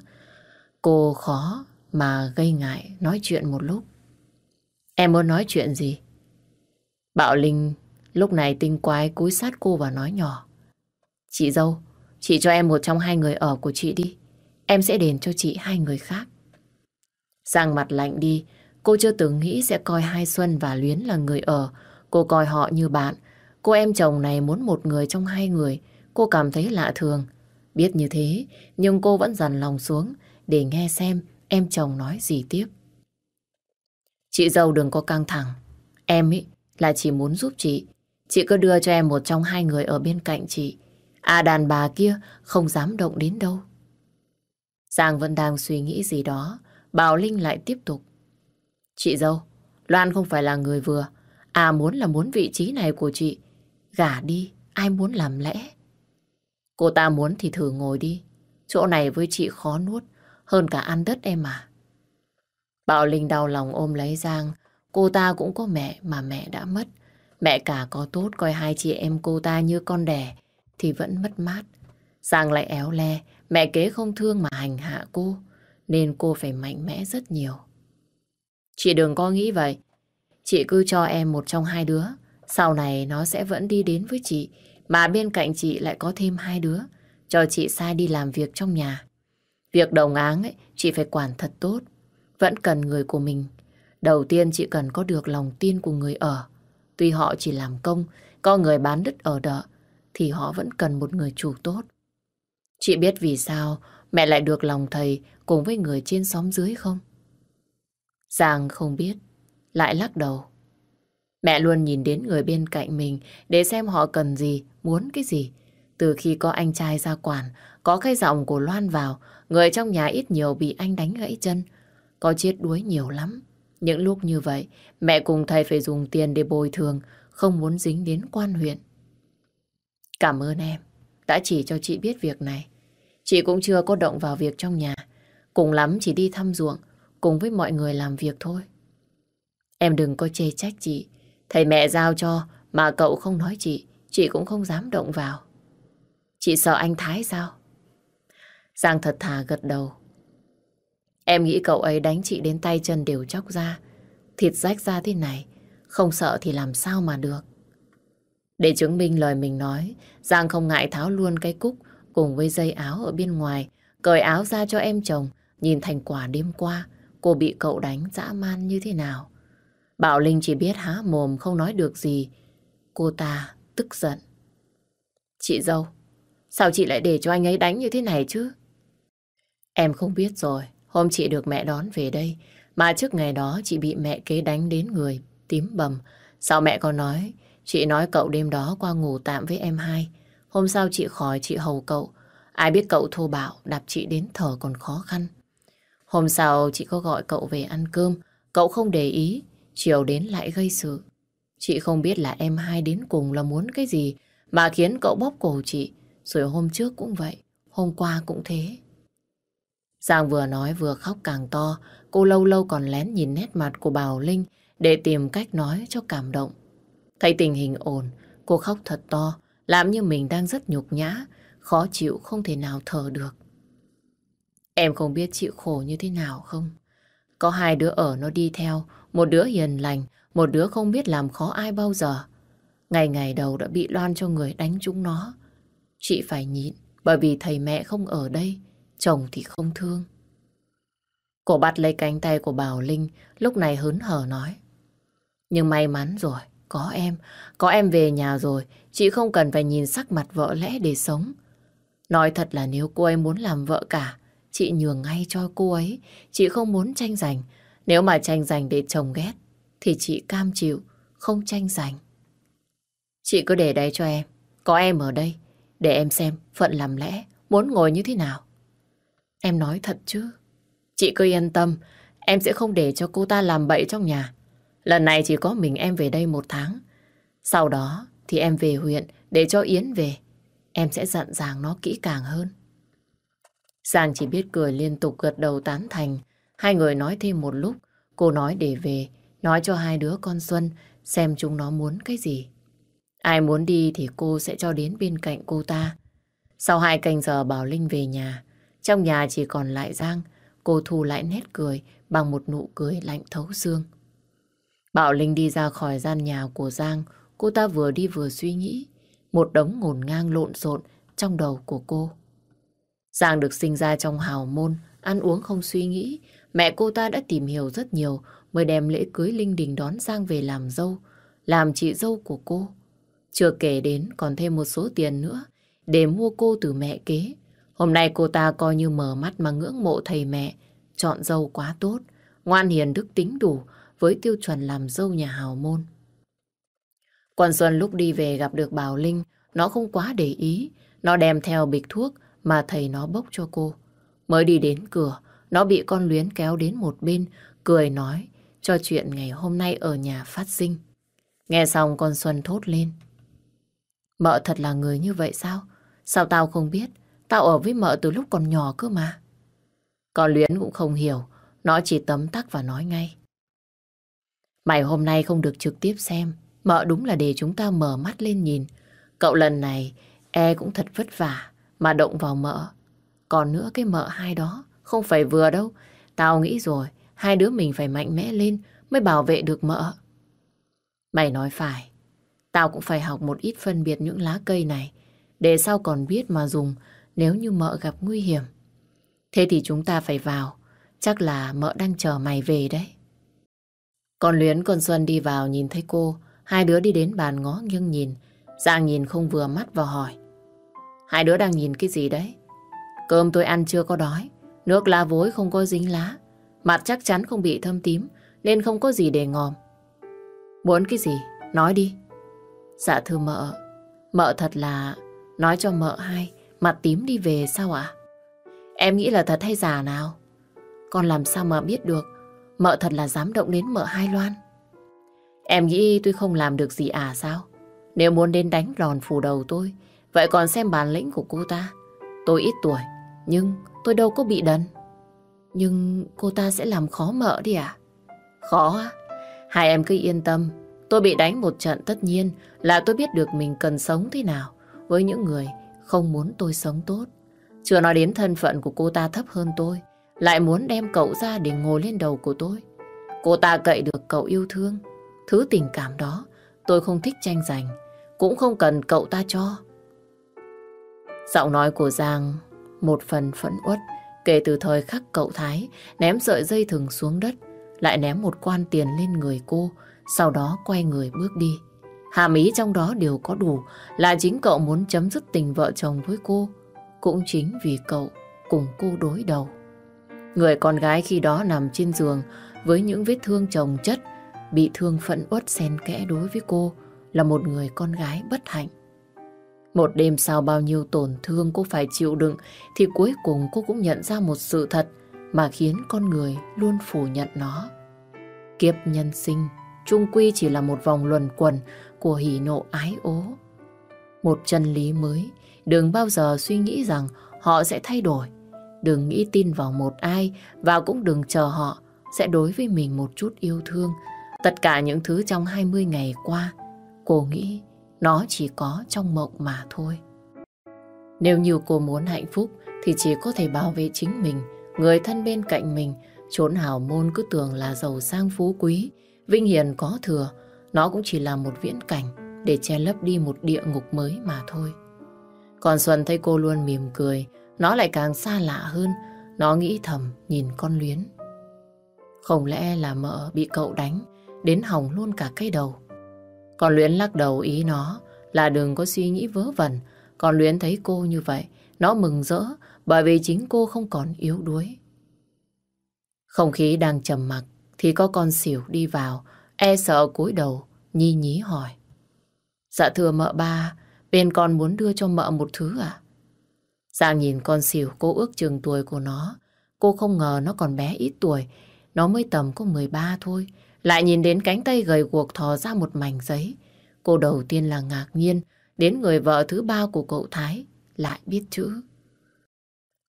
Cô khó mà gây ngại nói chuyện một lúc. Em muốn nói chuyện gì? Bảo Linh lúc này tinh quái cúi sát cô và nói nhỏ. Chị dâu, chị cho em một trong hai người ở của chị đi. Em sẽ đền cho chị hai người khác. Giang mặt lạnh đi, cô chưa từng nghĩ sẽ coi Hai Xuân và Luyến là người ở. Cô coi họ như bạn. Cô em chồng này muốn một người trong hai người. Cô cảm thấy lạ thường. Biết như thế, nhưng cô vẫn dằn lòng xuống để nghe xem em chồng nói gì tiếp. Chị dâu đừng có căng thẳng. Em ấy là chỉ muốn giúp chị. Chị cứ đưa cho em một trong hai người ở bên cạnh chị. À đàn bà kia không dám động đến đâu. Giang vẫn đang suy nghĩ gì đó. Bảo Linh lại tiếp tục. Chị dâu, Loan không phải là người vừa. À muốn là muốn vị trí này của chị. Gả đi, ai muốn làm lẽ. Cô ta muốn thì thử ngồi đi. Chỗ này với chị khó nuốt, hơn cả ăn đất em mà. Bảo Linh đau lòng ôm lấy Giang. Cô ta cũng có mẹ mà mẹ đã mất. Mẹ cả có tốt coi hai chị em cô ta như con đẻ thì vẫn mất mát. Giang lại éo le, mẹ kế không thương mà hành hạ cô, nên cô phải mạnh mẽ rất nhiều. Chị đừng có nghĩ vậy. Chị cứ cho em một trong hai đứa. Sau này nó sẽ vẫn đi đến với chị, mà bên cạnh chị lại có thêm hai đứa, cho chị sai đi làm việc trong nhà. Việc đồng áng ấy, chị phải quản thật tốt. Vẫn cần người của mình. Đầu tiên chị cần có được lòng tin của người ở. Tuy họ chỉ làm công, có người bán đất ở đợ, thì họ vẫn cần một người chủ tốt. Chị biết vì sao mẹ lại được lòng thầy cùng với người trên xóm dưới không? Giang không biết, lại lắc đầu. Mẹ luôn nhìn đến người bên cạnh mình để xem họ cần gì, muốn cái gì. Từ khi có anh trai ra quản, có cái giọng của Loan vào, người trong nhà ít nhiều bị anh đánh gãy chân. Có chết đuối nhiều lắm. Những lúc như vậy, mẹ cùng thầy phải dùng tiền để bồi thường, không muốn dính đến quan huyện. Cảm ơn em, đã chỉ cho chị biết việc này. Chị cũng chưa có động vào việc trong nhà. Cùng lắm chỉ đi thăm ruộng, cùng với mọi người làm việc thôi. Em đừng có chê trách chị. Thầy mẹ giao cho mà cậu không nói chị, chị cũng không dám động vào. Chị sợ anh Thái sao? Giang thật thà gật đầu. Em nghĩ cậu ấy đánh chị đến tay chân đều chóc ra. Thịt rách ra thế này, không sợ thì làm sao mà được. Để chứng minh lời mình nói, Giang không ngại tháo luôn cái cúc cùng với dây áo ở bên ngoài, cởi áo ra cho em chồng, nhìn thành quả đêm qua, cô bị cậu đánh dã man như thế nào. Bảo Linh chỉ biết há mồm không nói được gì. Cô ta tức giận. Chị dâu, sao chị lại để cho anh ấy đánh như thế này chứ? Em không biết rồi, hôm chị được mẹ đón về đây, mà trước ngày đó chị bị mẹ kế đánh đến người, tím bầm. Sao mẹ còn nói, chị nói cậu đêm đó qua ngủ tạm với em hai. Hôm sau chị khỏi chị hầu cậu, ai biết cậu thô bạo đạp chị đến thở còn khó khăn. Hôm sau chị có gọi cậu về ăn cơm, cậu không để ý, chiều đến lại gây sự. Chị không biết là em hai đến cùng là muốn cái gì mà khiến cậu bóp cổ chị. Rồi hôm trước cũng vậy, hôm qua cũng thế. Giang vừa nói vừa khóc càng to, cô lâu lâu còn lén nhìn nét mặt của Bảo Linh để tìm cách nói cho cảm động. Thấy tình hình ổn, cô khóc thật to, làm như mình đang rất nhục nhã, khó chịu không thể nào thở được. Em không biết chịu khổ như thế nào không? Có hai đứa ở nó đi theo, một đứa hiền lành, một đứa không biết làm khó ai bao giờ. Ngày ngày đầu đã bị loan cho người đánh chúng nó. Chị phải nhịn, bởi vì thầy mẹ không ở đây, chồng thì không thương. Cô bắt lấy cánh tay của Bảo Linh, lúc này hớn hở nói. Nhưng may mắn rồi, có em, có em về nhà rồi, chị không cần phải nhìn sắc mặt vợ lẽ để sống. Nói thật là nếu cô ấy muốn làm vợ cả, chị nhường ngay cho cô ấy, chị không muốn tranh giành. Nếu mà tranh giành để chồng ghét, thì chị cam chịu, không tranh giành. Chị cứ để đấy cho em, có em ở đây, để em xem phận làm lẽ, muốn ngồi như thế nào. Em nói thật chứ. Chị cứ yên tâm, em sẽ không để cho cô ta làm bậy trong nhà. Lần này chỉ có mình em về đây một tháng. Sau đó thì em về huyện để cho Yến về. Em sẽ dặn dàng nó kỹ càng hơn. Giang chỉ biết cười liên tục gật đầu tán thành. Hai người nói thêm một lúc. Cô nói để về, nói cho hai đứa con Xuân xem chúng nó muốn cái gì. Ai muốn đi thì cô sẽ cho đến bên cạnh cô ta. Sau hai canh giờ Bảo Linh về nhà, trong nhà chỉ còn lại Giang, cô thu lại nét cười bằng một nụ cười lạnh thấu xương. Bảo Linh đi ra khỏi gian nhà của Giang, cô ta vừa đi vừa suy nghĩ. Một đống ngổn ngang lộn xộn trong đầu của cô. Giang được sinh ra trong hào môn, ăn uống không suy nghĩ. Mẹ cô ta đã tìm hiểu rất nhiều mới đem lễ cưới Linh Đình đón Giang về làm dâu, làm chị dâu của cô. Chưa kể đến còn thêm một số tiền nữa để mua cô từ mẹ kế. Hôm nay cô ta coi như mở mắt mà ngưỡng mộ thầy mẹ, chọn dâu quá tốt, ngoan hiền đức tính đủ với tiêu chuẩn làm dâu nhà hào môn. Quan Xuân lúc đi về gặp được Bảo Linh, nó không quá để ý, nó đem theo bịch thuốc mà thầy nó bốc cho cô. Mới đi đến cửa, nó bị con luyến kéo đến một bên, cười nói cho chuyện ngày hôm nay ở nhà phát sinh. Nghe xong con Xuân thốt lên. Mợ thật là người như vậy sao? Sao tao không biết? Tao ở với mợ từ lúc còn nhỏ cơ mà. Con Luyến cũng không hiểu. Nó chỉ tấm tắc và nói ngay. Mày hôm nay không được trực tiếp xem. Mợ đúng là để chúng ta mở mắt lên nhìn. Cậu lần này e cũng thật vất vả mà động vào mợ. Còn nữa cái mợ hai đó không phải vừa đâu. Tao nghĩ rồi, hai đứa mình phải mạnh mẽ lên mới bảo vệ được mợ. Mày nói phải. Tao cũng phải học một ít phân biệt những lá cây này để sau còn biết mà dùng nếu như mợ gặp nguy hiểm. Thế thì chúng ta phải vào. Chắc là mợ đang chờ mày về đấy. Con Luyến, con Xuân đi vào nhìn thấy cô. Hai đứa đi đến bàn ngó nghiêng nhìn. Giang nhìn không vừa mắt và hỏi. Hai đứa đang nhìn cái gì đấy? Cơm tôi ăn chưa có đói. Nước lá vối không có dính lá. Mặt chắc chắn không bị thâm tím, nên không có gì để ngòm. Muốn cái gì? Nói đi. Dạ thưa mợ. Mợ thật là... Nói cho mợ hai Mặt tím đi về sao ạ? Em nghĩ là thật hay giả nào? Con làm sao mà biết được Mợ thật là dám động đến mợ hai loan Em nghĩ tôi không làm được gì à sao? Nếu muốn đến đánh đòn phủ đầu tôi Vậy còn xem bản lĩnh của cô ta Tôi ít tuổi Nhưng tôi đâu có bị đần Nhưng cô ta sẽ làm khó mợ đi à? Khó á? Hai em cứ yên tâm Tôi bị đánh một trận tất nhiên Là tôi biết được mình cần sống thế nào Với những người không muốn tôi sống tốt. Chưa nói đến thân phận của cô ta thấp hơn tôi, lại muốn đem cậu ra để ngồi lên đầu của tôi. Cô ta cậy được cậu yêu thương. Thứ tình cảm đó tôi không thích tranh giành, cũng không cần cậu ta cho. Giọng nói của Giang một phần phẫn uất kể từ thời khắc cậu Thái ném sợi dây thừng xuống đất, lại ném một quan tiền lên người cô, sau đó quay người bước đi. Hàm ý trong đó đều có đủ là chính cậu muốn chấm dứt tình vợ chồng với cô. Cũng chính vì cậu cùng cô đối đầu. Người con gái khi đó nằm trên giường với những vết thương chồng chất, bị thương phẫn uất xen kẽ đối với cô là một người con gái bất hạnh. Một đêm sau bao nhiêu tổn thương cô phải chịu đựng thì cuối cùng cô cũng nhận ra một sự thật mà khiến con người luôn phủ nhận nó. Kiếp nhân sinh trung quy chỉ là một vòng luẩn quẩn của hỉ nộ ái ố. Một chân lý mới, đừng bao giờ suy nghĩ rằng họ sẽ thay đổi. Đừng nghĩ tin vào một ai và cũng đừng chờ họ sẽ đối với mình một chút yêu thương. Tất cả những thứ trong 20 ngày qua, cô nghĩ nó chỉ có trong mộng mà thôi. Nếu như cô muốn hạnh phúc thì chỉ có thể bảo vệ chính mình, người thân bên cạnh mình, trốn hào môn cứ tưởng là giàu sang phú quý, vinh hiền có thừa, nó cũng chỉ là một viễn cảnh để che lấp đi một địa ngục mới mà thôi. Còn Xuân thấy cô luôn mỉm cười, nó lại càng xa lạ hơn. Nó nghĩ thầm nhìn con luyến. Không lẽ là mợ bị cậu đánh, đến hỏng luôn cả cái đầu. Con luyến lắc đầu ý nó là đừng có suy nghĩ vớ vẩn. Còn luyến thấy cô như vậy, nó mừng rỡ bởi vì chính cô không còn yếu đuối. Không khí đang trầm mặc thì có con xỉu đi vào E sợ cúi đầu, nhi nhí hỏi. Dạ thưa mợ ba, bên con muốn đưa cho mợ một thứ à? Giang nhìn con xỉu, cô ước chừng tuổi của nó. Cô không ngờ nó còn bé ít tuổi, nó mới tầm có 13 thôi. Lại nhìn đến cánh tay gầy guộc thò ra một mảnh giấy. Cô đầu tiên là ngạc nhiên, đến người vợ thứ ba của cậu Thái lại biết chữ.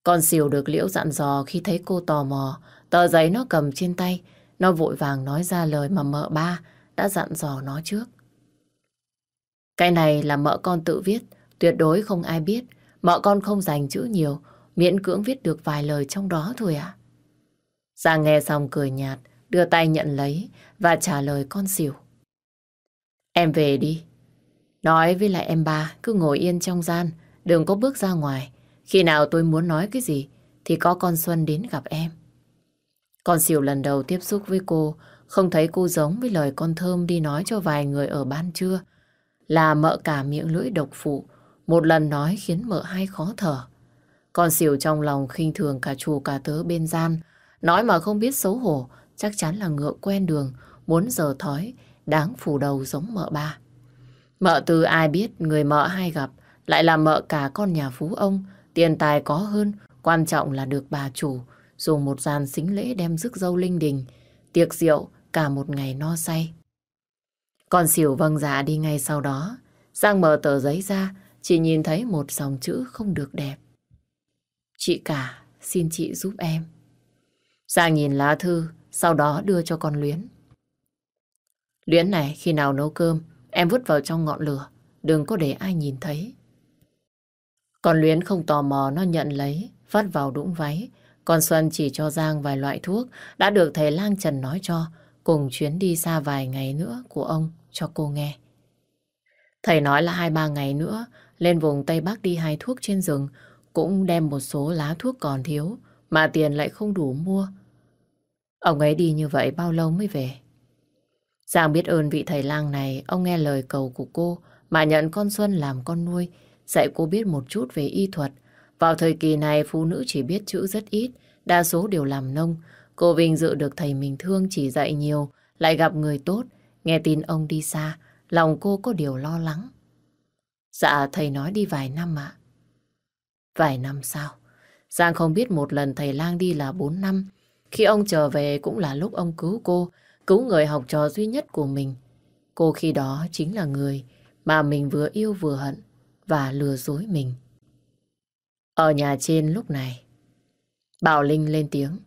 Con xỉu được liễu dặn dò khi thấy cô tò mò, tờ giấy nó cầm trên tay, nó vội vàng nói ra lời mà mợ ba đã dặn dò nó trước. Cái này là mợ con tự viết, tuyệt đối không ai biết. Mợ con không dành chữ nhiều, miễn cưỡng viết được vài lời trong đó thôi à. Giang nghe xong cười nhạt, đưa tay nhận lấy và trả lời con xỉu. Em về đi. Nói với lại em ba, cứ ngồi yên trong gian, đừng có bước ra ngoài. Khi nào tôi muốn nói cái gì, thì có con Xuân đến gặp em. Con xỉu lần đầu tiếp xúc với cô, không thấy cô giống với lời con thơm đi nói cho vài người ở ban trưa. Là mợ cả miệng lưỡi độc phụ, một lần nói khiến mợ hai khó thở. Con xỉu trong lòng khinh thường cả chủ cả tớ bên gian, nói mà không biết xấu hổ, chắc chắn là ngựa quen đường, muốn giờ thói, đáng phủ đầu giống mợ ba. Mợ từ ai biết người mợ hai gặp, lại là mợ cả con nhà phú ông, tiền tài có hơn, quan trọng là được bà chủ, dùng một gian xính lễ đem rước dâu linh đình, tiệc rượu cả một ngày no say. Còn xỉu vâng dạ đi ngay sau đó, Giang mở tờ giấy ra, chỉ nhìn thấy một dòng chữ không được đẹp. Chị cả, xin chị giúp em. Giang nhìn lá thư, sau đó đưa cho con Luyến. Luyến này, khi nào nấu cơm, em vứt vào trong ngọn lửa, đừng có để ai nhìn thấy. Con Luyến không tò mò nó nhận lấy, vắt vào đũng váy. Còn Xuân chỉ cho Giang vài loại thuốc đã được thầy Lang Trần nói cho, cùng chuyến đi xa vài ngày nữa của ông cho cô nghe. Thầy nói là hai ba ngày nữa lên vùng Tây Bắc đi hai thuốc trên rừng cũng đem một số lá thuốc còn thiếu mà tiền lại không đủ mua. Ông ấy đi như vậy bao lâu mới về? Giang biết ơn vị thầy lang này, ông nghe lời cầu của cô mà nhận con Xuân làm con nuôi, dạy cô biết một chút về y thuật. Vào thời kỳ này phụ nữ chỉ biết chữ rất ít, đa số đều làm nông. Cô vinh dự được thầy mình thương chỉ dạy nhiều, lại gặp người tốt, nghe tin ông đi xa, lòng cô có điều lo lắng. Dạ thầy nói đi vài năm ạ. Vài năm sao? Giang không biết một lần thầy lang đi là bốn năm. Khi ông trở về cũng là lúc ông cứu cô, cứu người học trò duy nhất của mình. Cô khi đó chính là người mà mình vừa yêu vừa hận và lừa dối mình. Ở nhà trên lúc này, Bảo Linh lên tiếng.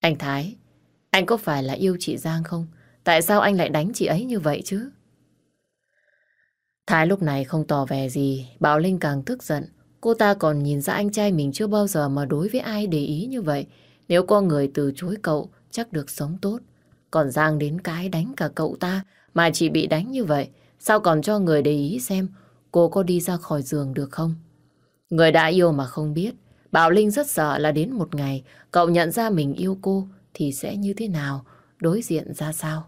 Anh Thái, anh có phải là yêu chị Giang không? Tại sao anh lại đánh chị ấy như vậy chứ? Thái lúc này không tỏ vẻ gì, Bảo Linh càng tức giận. Cô ta còn nhìn ra anh trai mình chưa bao giờ mà đối với ai để ý như vậy. Nếu có người từ chối cậu, chắc được sống tốt. Còn Giang đến cái đánh cả cậu ta, mà chỉ bị đánh như vậy, sao còn cho người để ý xem cô có đi ra khỏi giường được không? Người đã yêu mà không biết, Bảo Linh rất sợ là đến một ngày cậu nhận ra mình yêu cô thì sẽ như thế nào, đối diện ra sao.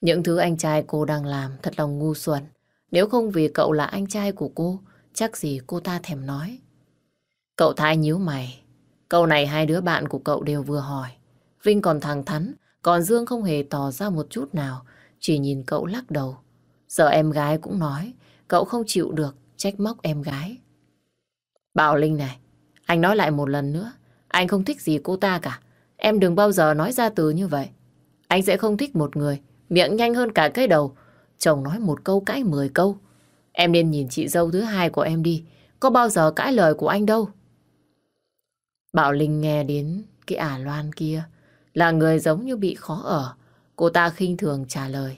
Những thứ anh trai cô đang làm thật lòng ngu xuẩn. Nếu không vì cậu là anh trai của cô, chắc gì cô ta thèm nói. Cậu Thái nhíu mày. Câu này hai đứa bạn của cậu đều vừa hỏi. Vinh còn thẳng thắn, còn Dương không hề tỏ ra một chút nào, chỉ nhìn cậu lắc đầu. Giờ em gái cũng nói, cậu không chịu được, trách móc em gái. Bảo Linh này, anh nói lại một lần nữa, anh không thích gì cô ta cả. Em đừng bao giờ nói ra từ như vậy. Anh sẽ không thích một người, miệng nhanh hơn cả cái đầu. Chồng nói một câu cãi mười câu. Em nên nhìn chị dâu thứ hai của em đi, có bao giờ cãi lời của anh đâu. Bảo Linh nghe đến cái ả loan kia, là người giống như bị khó ở. Cô ta khinh thường trả lời.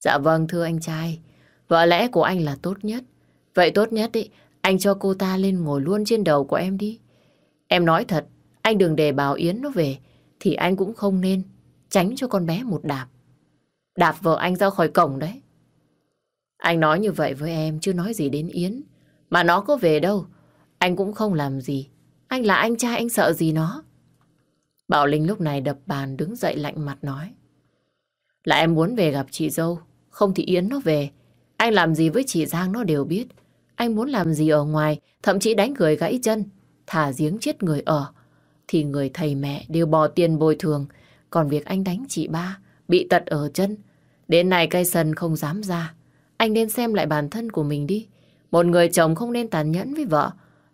Dạ vâng thưa anh trai, vợ lẽ của anh là tốt nhất. Vậy tốt nhất ý, anh cho cô ta lên ngồi luôn trên đầu của em đi. Em nói thật, anh đừng để Bảo Yến nó về, thì anh cũng không nên tránh cho con bé một đạp. Đạp vợ anh ra khỏi cổng đấy. Anh nói như vậy với em chứ nói gì đến Yến. Mà nó có về đâu, anh cũng không làm gì. Anh là anh trai anh sợ gì nó. Bảo Linh lúc này đập bàn đứng dậy lạnh mặt nói. Là em muốn về gặp chị dâu, không thì Yến nó về. Anh làm gì với chị Giang nó đều biết. Anh muốn làm gì ở ngoài, thậm chí đánh người gãy chân, thả giếng chết người ở. Thì người thầy mẹ đều bỏ tiền bồi thường. Còn việc anh đánh chị ba, bị tật ở chân. Đến này cây sần không dám ra. Anh nên xem lại bản thân của mình đi. Một người chồng không nên tàn nhẫn với vợ.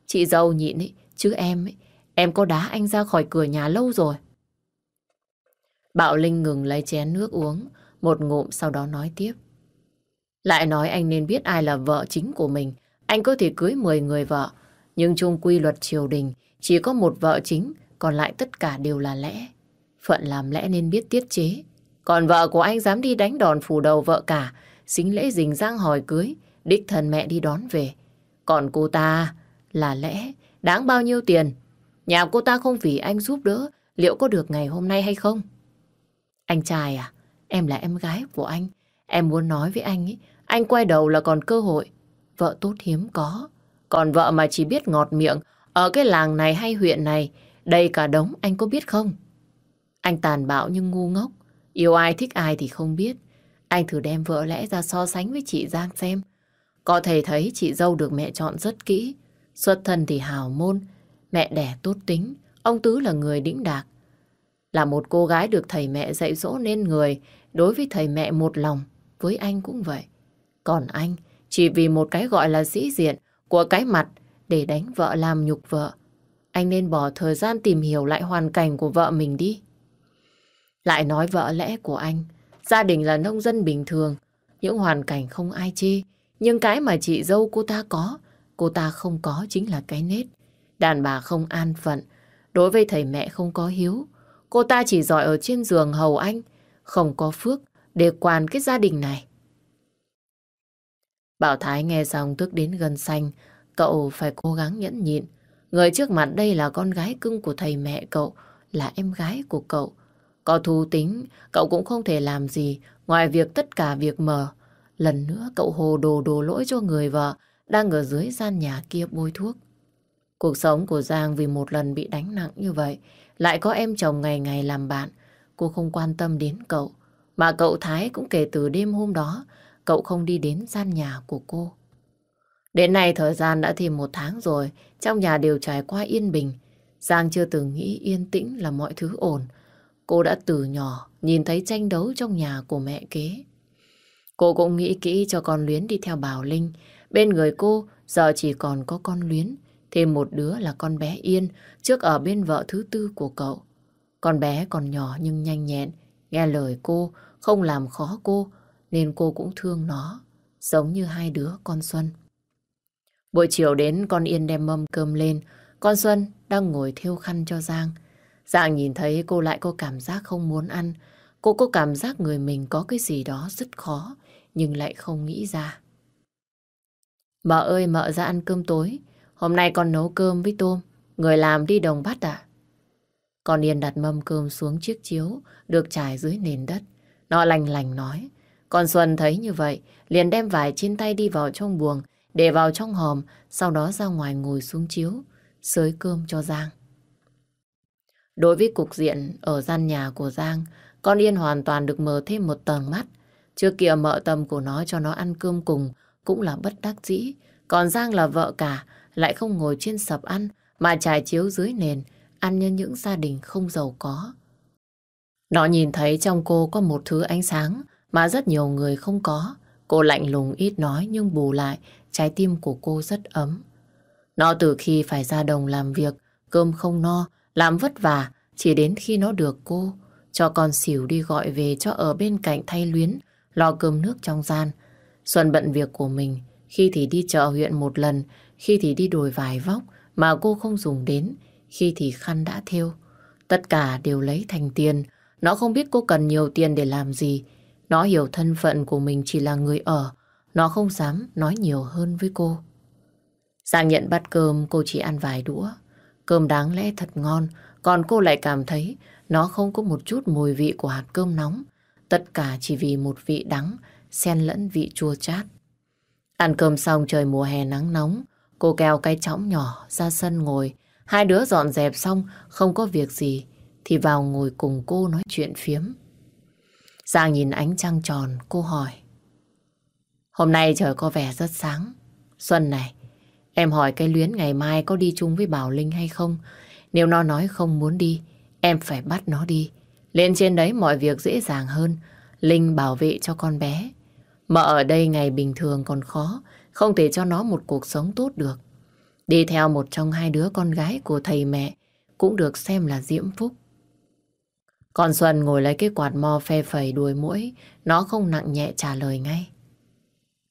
Chị dâu nhịn ấy, chứ em ấy, Em có đá anh ra khỏi cửa nhà lâu rồi. Bạo Linh ngừng lấy chén nước uống, một ngụm sau đó nói tiếp. Lại nói anh nên biết ai là vợ chính của mình. Anh có thể cưới 10 người vợ, nhưng chung quy luật triều đình chỉ có một vợ chính, còn lại tất cả đều là lẽ. Phận làm lẽ nên biết tiết chế. Còn vợ của anh dám đi đánh đòn phủ đầu vợ cả, xính lễ rình rang hỏi cưới, đích thần mẹ đi đón về. Còn cô ta là lẽ, đáng bao nhiêu tiền Nhà cô ta không vì anh giúp đỡ, liệu có được ngày hôm nay hay không? Anh trai à, em là em gái của anh. Em muốn nói với anh ấy, anh quay đầu là còn cơ hội. Vợ tốt hiếm có. Còn vợ mà chỉ biết ngọt miệng, ở cái làng này hay huyện này, đây cả đống anh có biết không? Anh tàn bạo nhưng ngu ngốc, yêu ai thích ai thì không biết. Anh thử đem vợ lẽ ra so sánh với chị Giang xem. Có thể thấy chị dâu được mẹ chọn rất kỹ. Xuất thân thì hào môn, Mẹ đẻ tốt tính, ông Tứ là người đĩnh đạc. Là một cô gái được thầy mẹ dạy dỗ nên người, đối với thầy mẹ một lòng, với anh cũng vậy. Còn anh, chỉ vì một cái gọi là sĩ diện của cái mặt để đánh vợ làm nhục vợ. anh nên bỏ thời gian tìm hiểu lại hoàn cảnh của vợ mình đi. Lại nói vợ lẽ của anh, gia đình là nông dân bình thường, những hoàn cảnh không ai chê, nhưng cái mà chị dâu cô ta có, cô ta không có chính là cái nết. Đàn bà không an phận, đối với thầy mẹ không có hiếu. Cô ta chỉ giỏi ở trên giường hầu anh, không có phước để quản cái gia đình này. Bảo Thái nghe xong tức đến gần xanh, cậu phải cố gắng nhẫn nhịn. Người trước mặt đây là con gái cưng của thầy mẹ cậu, là em gái của cậu. Có thù tính, cậu cũng không thể làm gì ngoài việc tất cả việc mờ. Lần nữa cậu hồ đồ đổ lỗi cho người vợ đang ở dưới gian nhà kia bôi thuốc. Cuộc sống của Giang vì một lần bị đánh nặng như vậy, lại có em chồng ngày ngày làm bạn, cô không quan tâm đến cậu. Mà cậu Thái cũng kể từ đêm hôm đó, cậu không đi đến gian nhà của cô. Đến nay thời gian đã thêm một tháng rồi, trong nhà đều trải qua yên bình. Giang chưa từng nghĩ yên tĩnh là mọi thứ ổn. Cô đã từ nhỏ nhìn thấy tranh đấu trong nhà của mẹ kế. Cô cũng nghĩ kỹ cho con Luyến đi theo Bảo Linh. Bên người cô giờ chỉ còn có con Luyến, thêm một đứa là con bé Yên, trước ở bên vợ thứ tư của cậu. Con bé còn nhỏ nhưng nhanh nhẹn, nghe lời cô, không làm khó cô, nên cô cũng thương nó, giống như hai đứa con Xuân. Buổi chiều đến con Yên đem mâm cơm lên, con Xuân đang ngồi theo khăn cho Giang. Giang nhìn thấy cô lại có cảm giác không muốn ăn, cô có cảm giác người mình có cái gì đó rất khó, nhưng lại không nghĩ ra. Mợ ơi mợ ra ăn cơm tối, hôm nay con nấu cơm với tôm, người làm đi đồng bắt à? Con Yên đặt mâm cơm xuống chiếc chiếu, được trải dưới nền đất. Nó lành lành nói. Con Xuân thấy như vậy, liền đem vải trên tay đi vào trong buồng, để vào trong hòm, sau đó ra ngoài ngồi xuống chiếu, sới cơm cho Giang. Đối với cục diện ở gian nhà của Giang, con Yên hoàn toàn được mở thêm một tầng mắt. Trước kia mợ tâm của nó cho nó ăn cơm cùng cũng là bất đắc dĩ. Còn Giang là vợ cả, lại không ngồi trên sập ăn mà trải chiếu dưới nền, ăn như những gia đình không giàu có. Nó nhìn thấy trong cô có một thứ ánh sáng mà rất nhiều người không có. Cô lạnh lùng ít nói nhưng bù lại trái tim của cô rất ấm. Nó từ khi phải ra đồng làm việc, cơm không no, làm vất vả, chỉ đến khi nó được cô, cho con xỉu đi gọi về cho ở bên cạnh thay luyến, lo cơm nước trong gian. Xuân bận việc của mình, khi thì đi chợ huyện một lần, khi thì đi đồi vài vóc mà cô không dùng đến, khi thì khăn đã thêu. Tất cả đều lấy thành tiền, nó không biết cô cần nhiều tiền để làm gì. Nó hiểu thân phận của mình chỉ là người ở, nó không dám nói nhiều hơn với cô. sang nhận bát cơm cô chỉ ăn vài đũa. Cơm đáng lẽ thật ngon, còn cô lại cảm thấy nó không có một chút mùi vị của hạt cơm nóng. Tất cả chỉ vì một vị đắng, xen lẫn vị chua chát. Ăn cơm xong trời mùa hè nắng nóng, cô kéo cái chõng nhỏ ra sân ngồi. Hai đứa dọn dẹp xong, không có việc gì, thì vào ngồi cùng cô nói chuyện phiếm. Giang nhìn ánh trăng tròn, cô hỏi. Hôm nay trời có vẻ rất sáng. Xuân này, em hỏi cái luyến ngày mai có đi chung với Bảo Linh hay không? Nếu nó nói không muốn đi, em phải bắt nó đi. Lên trên đấy mọi việc dễ dàng hơn. Linh bảo vệ cho con bé. Mà ở đây ngày bình thường còn khó, không thể cho nó một cuộc sống tốt được. Đi theo một trong hai đứa con gái của thầy mẹ cũng được xem là diễm phúc. Còn Xuân ngồi lấy cái quạt mò phe phẩy đuôi mũi, nó không nặng nhẹ trả lời ngay.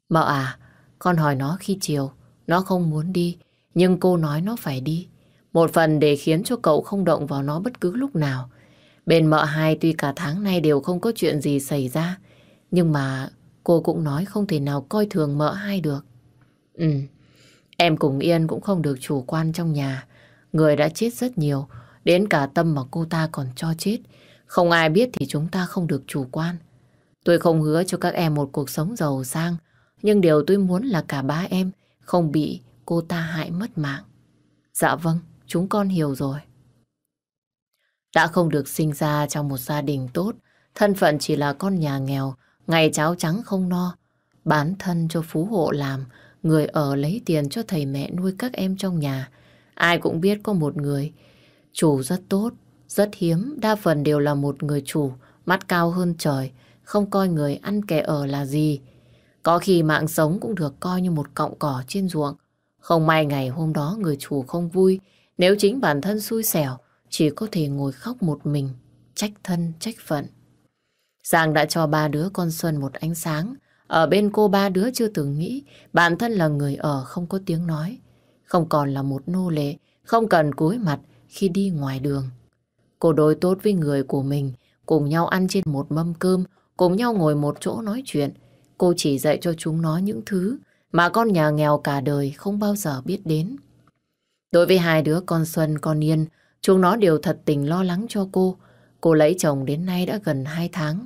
Mợ à, con hỏi nó khi chiều, nó không muốn đi, nhưng cô nói nó phải đi. Một phần để khiến cho cậu không động vào nó bất cứ lúc nào. Bên mợ hai tuy cả tháng nay đều không có chuyện gì xảy ra, nhưng mà cô cũng nói không thể nào coi thường mợ hai được. Ừ, em cùng Yên cũng không được chủ quan trong nhà. Người đã chết rất nhiều, đến cả tâm mà cô ta còn cho chết. Không ai biết thì chúng ta không được chủ quan. Tôi không hứa cho các em một cuộc sống giàu sang, nhưng điều tôi muốn là cả ba em không bị cô ta hại mất mạng. Dạ vâng, chúng con hiểu rồi. Đã không được sinh ra trong một gia đình tốt, thân phận chỉ là con nhà nghèo, ngày cháo trắng không no, bán thân cho phú hộ làm, người ở lấy tiền cho thầy mẹ nuôi các em trong nhà. Ai cũng biết có một người, chủ rất tốt, rất hiếm, đa phần đều là một người chủ, mắt cao hơn trời, không coi người ăn kẻ ở là gì. Có khi mạng sống cũng được coi như một cọng cỏ trên ruộng. Không may ngày hôm đó người chủ không vui, Nếu chính bản thân xui xẻo, chỉ có thể ngồi khóc một mình, trách thân, trách phận. Giang đã cho ba đứa con Xuân một ánh sáng. Ở bên cô ba đứa chưa từng nghĩ bản thân là người ở không có tiếng nói. Không còn là một nô lệ, không cần cúi mặt khi đi ngoài đường. Cô đối tốt với người của mình, cùng nhau ăn trên một mâm cơm, cùng nhau ngồi một chỗ nói chuyện. Cô chỉ dạy cho chúng nó những thứ mà con nhà nghèo cả đời không bao giờ biết đến. Đối với hai đứa con Xuân, con Yên, chúng nó đều thật tình lo lắng cho cô. Cô lấy chồng đến nay đã gần hai tháng.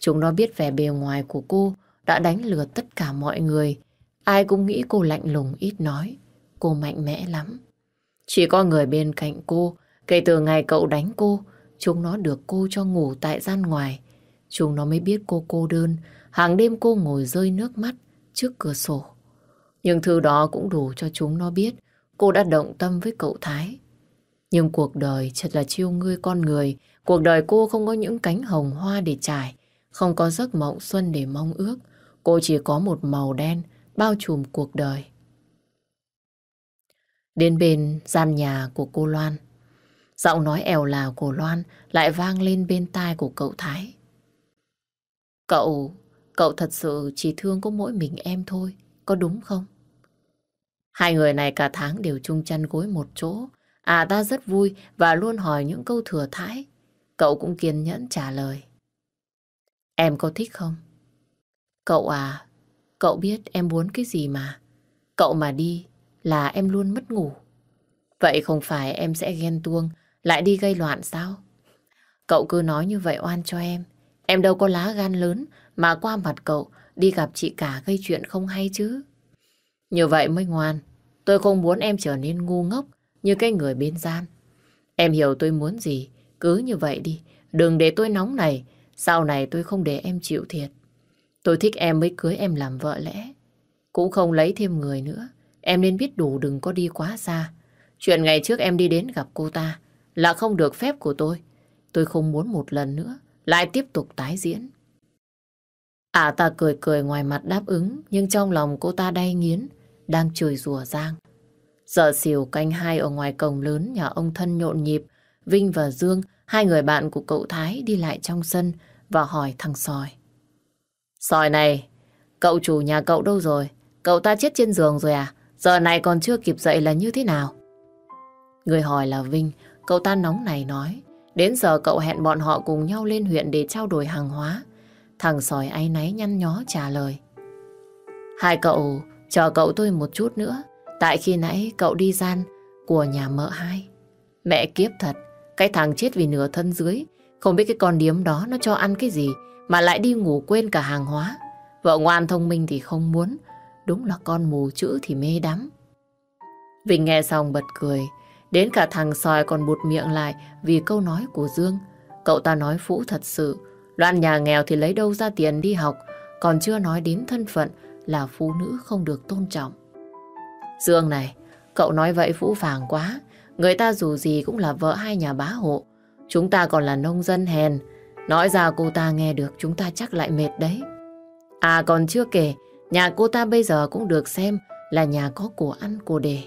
Chúng nó biết vẻ bề ngoài của cô đã đánh lừa tất cả mọi người. Ai cũng nghĩ cô lạnh lùng ít nói. Cô mạnh mẽ lắm. Chỉ có người bên cạnh cô, kể từ ngày cậu đánh cô, chúng nó được cô cho ngủ tại gian ngoài. Chúng nó mới biết cô cô đơn, hàng đêm cô ngồi rơi nước mắt trước cửa sổ. Nhưng thứ đó cũng đủ cho chúng nó biết cô đã động tâm với cậu Thái. Nhưng cuộc đời thật là chiêu ngươi con người, cuộc đời cô không có những cánh hồng hoa để trải, không có giấc mộng xuân để mong ước, cô chỉ có một màu đen bao trùm cuộc đời. Đến bên gian nhà của cô Loan, giọng nói ẻo lào của Loan lại vang lên bên tai của cậu Thái. Cậu, cậu thật sự chỉ thương có mỗi mình em thôi, có đúng không? Hai người này cả tháng đều chung chăn gối một chỗ. À ta rất vui và luôn hỏi những câu thừa thãi. Cậu cũng kiên nhẫn trả lời. Em có thích không? Cậu à, cậu biết em muốn cái gì mà. Cậu mà đi là em luôn mất ngủ. Vậy không phải em sẽ ghen tuông lại đi gây loạn sao? Cậu cứ nói như vậy oan cho em. Em đâu có lá gan lớn mà qua mặt cậu đi gặp chị cả gây chuyện không hay chứ. Như vậy mới ngoan. Tôi không muốn em trở nên ngu ngốc như cái người bên gian. Em hiểu tôi muốn gì, cứ như vậy đi. Đừng để tôi nóng này, sau này tôi không để em chịu thiệt. Tôi thích em mới cưới em làm vợ lẽ. Cũng không lấy thêm người nữa. Em nên biết đủ đừng có đi quá xa. Chuyện ngày trước em đi đến gặp cô ta là không được phép của tôi. Tôi không muốn một lần nữa lại tiếp tục tái diễn. À ta cười cười ngoài mặt đáp ứng nhưng trong lòng cô ta đay nghiến đang chửi rủa Giang. Giờ xỉu canh hai ở ngoài cổng lớn nhà ông thân nhộn nhịp, Vinh và Dương, hai người bạn của cậu Thái đi lại trong sân và hỏi thằng Sòi. Sòi này, cậu chủ nhà cậu đâu rồi? Cậu ta chết trên giường rồi à? Giờ này còn chưa kịp dậy là như thế nào? Người hỏi là Vinh, cậu ta nóng này nói. Đến giờ cậu hẹn bọn họ cùng nhau lên huyện để trao đổi hàng hóa. Thằng sòi áy náy nhăn nhó trả lời. Hai cậu, Chờ cậu tôi một chút nữa. Tại khi nãy cậu đi gian của nhà mợ hai. Mẹ kiếp thật. Cái thằng chết vì nửa thân dưới. Không biết cái con điếm đó nó cho ăn cái gì. Mà lại đi ngủ quên cả hàng hóa. Vợ ngoan thông minh thì không muốn. Đúng là con mù chữ thì mê đắm. Vinh nghe xong bật cười. Đến cả thằng sòi còn bụt miệng lại vì câu nói của Dương. Cậu ta nói phũ thật sự. Loan nhà nghèo thì lấy đâu ra tiền đi học. Còn chưa nói đến thân phận là phụ nữ không được tôn trọng. Dương này, cậu nói vậy phũ phàng quá. Người ta dù gì cũng là vợ hai nhà bá hộ. Chúng ta còn là nông dân hèn. Nói ra cô ta nghe được chúng ta chắc lại mệt đấy. À còn chưa kể, nhà cô ta bây giờ cũng được xem là nhà có của ăn của đề.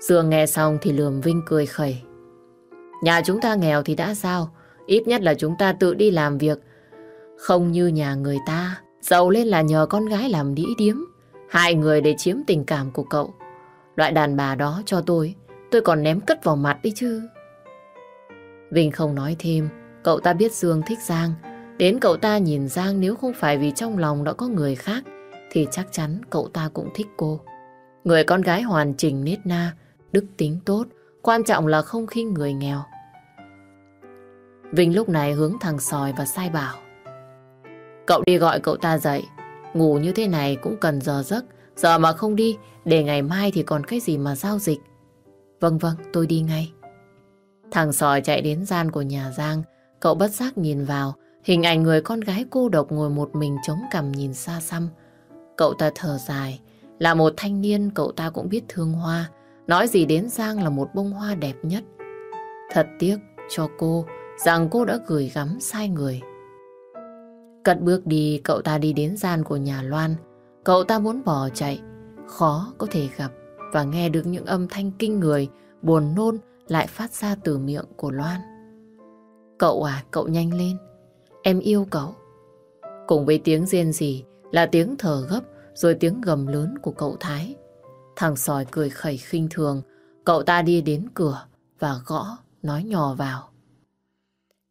Dương nghe xong thì lườm Vinh cười khẩy. Nhà chúng ta nghèo thì đã sao? Ít nhất là chúng ta tự đi làm việc. Không như nhà người ta. Giàu lên là nhờ con gái làm đĩ điếm. Hai người để chiếm tình cảm của cậu. Loại đàn bà đó cho tôi, tôi còn ném cất vào mặt đi chứ. Vinh không nói thêm, cậu ta biết Dương thích Giang. Đến cậu ta nhìn Giang nếu không phải vì trong lòng đã có người khác, thì chắc chắn cậu ta cũng thích cô. Người con gái hoàn chỉnh nết na, đức tính tốt, quan trọng là không khinh người nghèo. Vinh lúc này hướng thằng sòi và sai bảo. Cậu đi gọi cậu ta dậy. Ngủ như thế này cũng cần giờ giấc. Giờ mà không đi, để ngày mai thì còn cái gì mà giao dịch. Vâng vâng, tôi đi ngay. Thằng sòi chạy đến gian của nhà Giang. Cậu bất giác nhìn vào. Hình ảnh người con gái cô độc ngồi một mình chống cằm nhìn xa xăm. Cậu ta thở dài. Là một thanh niên cậu ta cũng biết thương hoa. Nói gì đến Giang là một bông hoa đẹp nhất. Thật tiếc cho cô rằng cô đã gửi gắm sai người. Cất bước đi, cậu ta đi đến gian của nhà Loan. Cậu ta muốn bỏ chạy, khó có thể gặp và nghe được những âm thanh kinh người buồn nôn lại phát ra từ miệng của Loan. Cậu à, cậu nhanh lên. Em yêu cậu. Cùng với tiếng riêng gì là tiếng thở gấp rồi tiếng gầm lớn của cậu Thái. Thằng sòi cười khẩy khinh thường. Cậu ta đi đến cửa và gõ, nói nhỏ vào.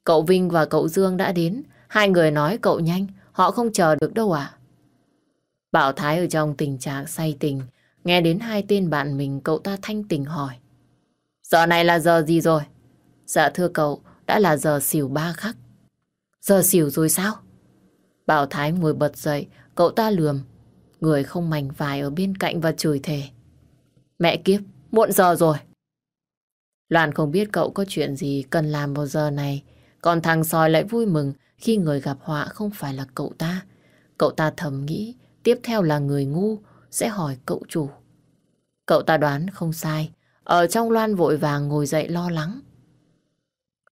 Cậu Vinh và cậu Dương đã đến. Hai người nói cậu nhanh, họ không chờ được đâu à. Bảo Thái ở trong tình trạng say tình, nghe đến hai tên bạn mình cậu ta thanh tình hỏi. Giờ này là giờ gì rồi? Dạ thưa cậu, đã là giờ xỉu ba khắc. Giờ xỉu rồi sao? Bảo Thái ngồi bật dậy, cậu ta lườm. Người không mảnh vài ở bên cạnh và chửi thề. Mẹ kiếp, muộn giờ rồi. Loan không biết cậu có chuyện gì cần làm vào giờ này. Còn thằng sòi lại vui mừng khi người gặp họa không phải là cậu ta. Cậu ta thầm nghĩ tiếp theo là người ngu sẽ hỏi cậu chủ. Cậu ta đoán không sai. Ở trong Loan vội vàng ngồi dậy lo lắng.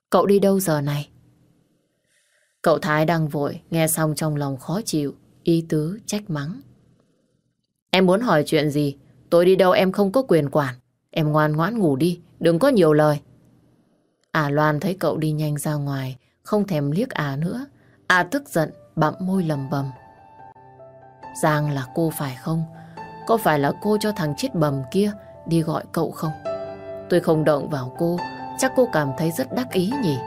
Cậu đi đâu giờ này? Cậu Thái đang vội, nghe xong trong lòng khó chịu, ý tứ trách mắng. Em muốn hỏi chuyện gì? Tôi đi đâu em không có quyền quản. Em ngoan ngoãn ngủ đi, đừng có nhiều lời. À Loan thấy cậu đi nhanh ra ngoài, không thèm liếc à nữa. À tức giận, bặm môi lầm bầm. Giang là cô phải không? Có phải là cô cho thằng chết bầm kia đi gọi cậu không? Tôi không động vào cô, chắc cô cảm thấy rất đắc ý nhỉ?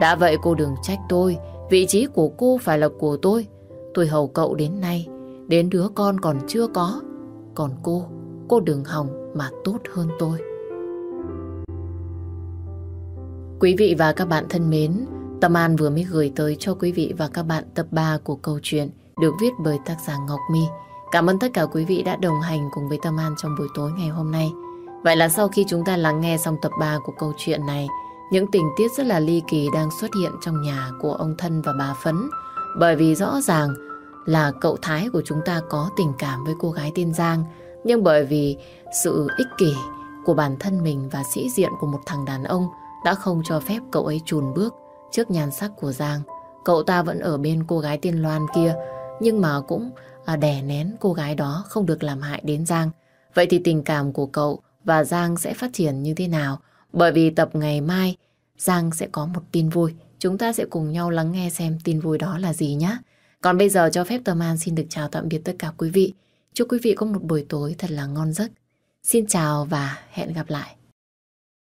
Đã vậy cô đừng trách tôi, vị trí của cô phải là của tôi. Tôi hầu cậu đến nay, đến đứa con còn chưa có. Còn cô, cô đừng hòng mà tốt hơn tôi. Quý vị và các bạn thân mến, Tâm An vừa mới gửi tới cho quý vị và các bạn tập 3 của câu chuyện được viết bởi tác giả Ngọc My. Cảm ơn tất cả quý vị đã đồng hành cùng với Tâm An trong buổi tối ngày hôm nay. Vậy là sau khi chúng ta lắng nghe xong tập 3 của câu chuyện này, những tình tiết rất là ly kỳ đang xuất hiện trong nhà của ông Thân và bà Phấn. Bởi vì rõ ràng là cậu Thái của chúng ta có tình cảm với cô gái tiên Giang, nhưng bởi vì sự ích kỷ của bản thân mình và sĩ diện của một thằng đàn ông đã không cho phép cậu ấy chùn bước trước nhan sắc của Giang. Cậu ta vẫn ở bên cô gái Tiên Loan kia, nhưng mà cũng à, đè nén cô gái đó không được làm hại đến Giang. Vậy thì tình cảm của cậu và Giang sẽ phát triển như thế nào? Bởi vì tập ngày mai, Giang sẽ có một tin vui. Chúng ta sẽ cùng nhau lắng nghe xem tin vui đó là gì nhé. Còn bây giờ cho phép Tâm An xin được chào tạm biệt tất cả quý vị. Chúc quý vị có một buổi tối thật là ngon giấc. Xin chào và hẹn gặp lại.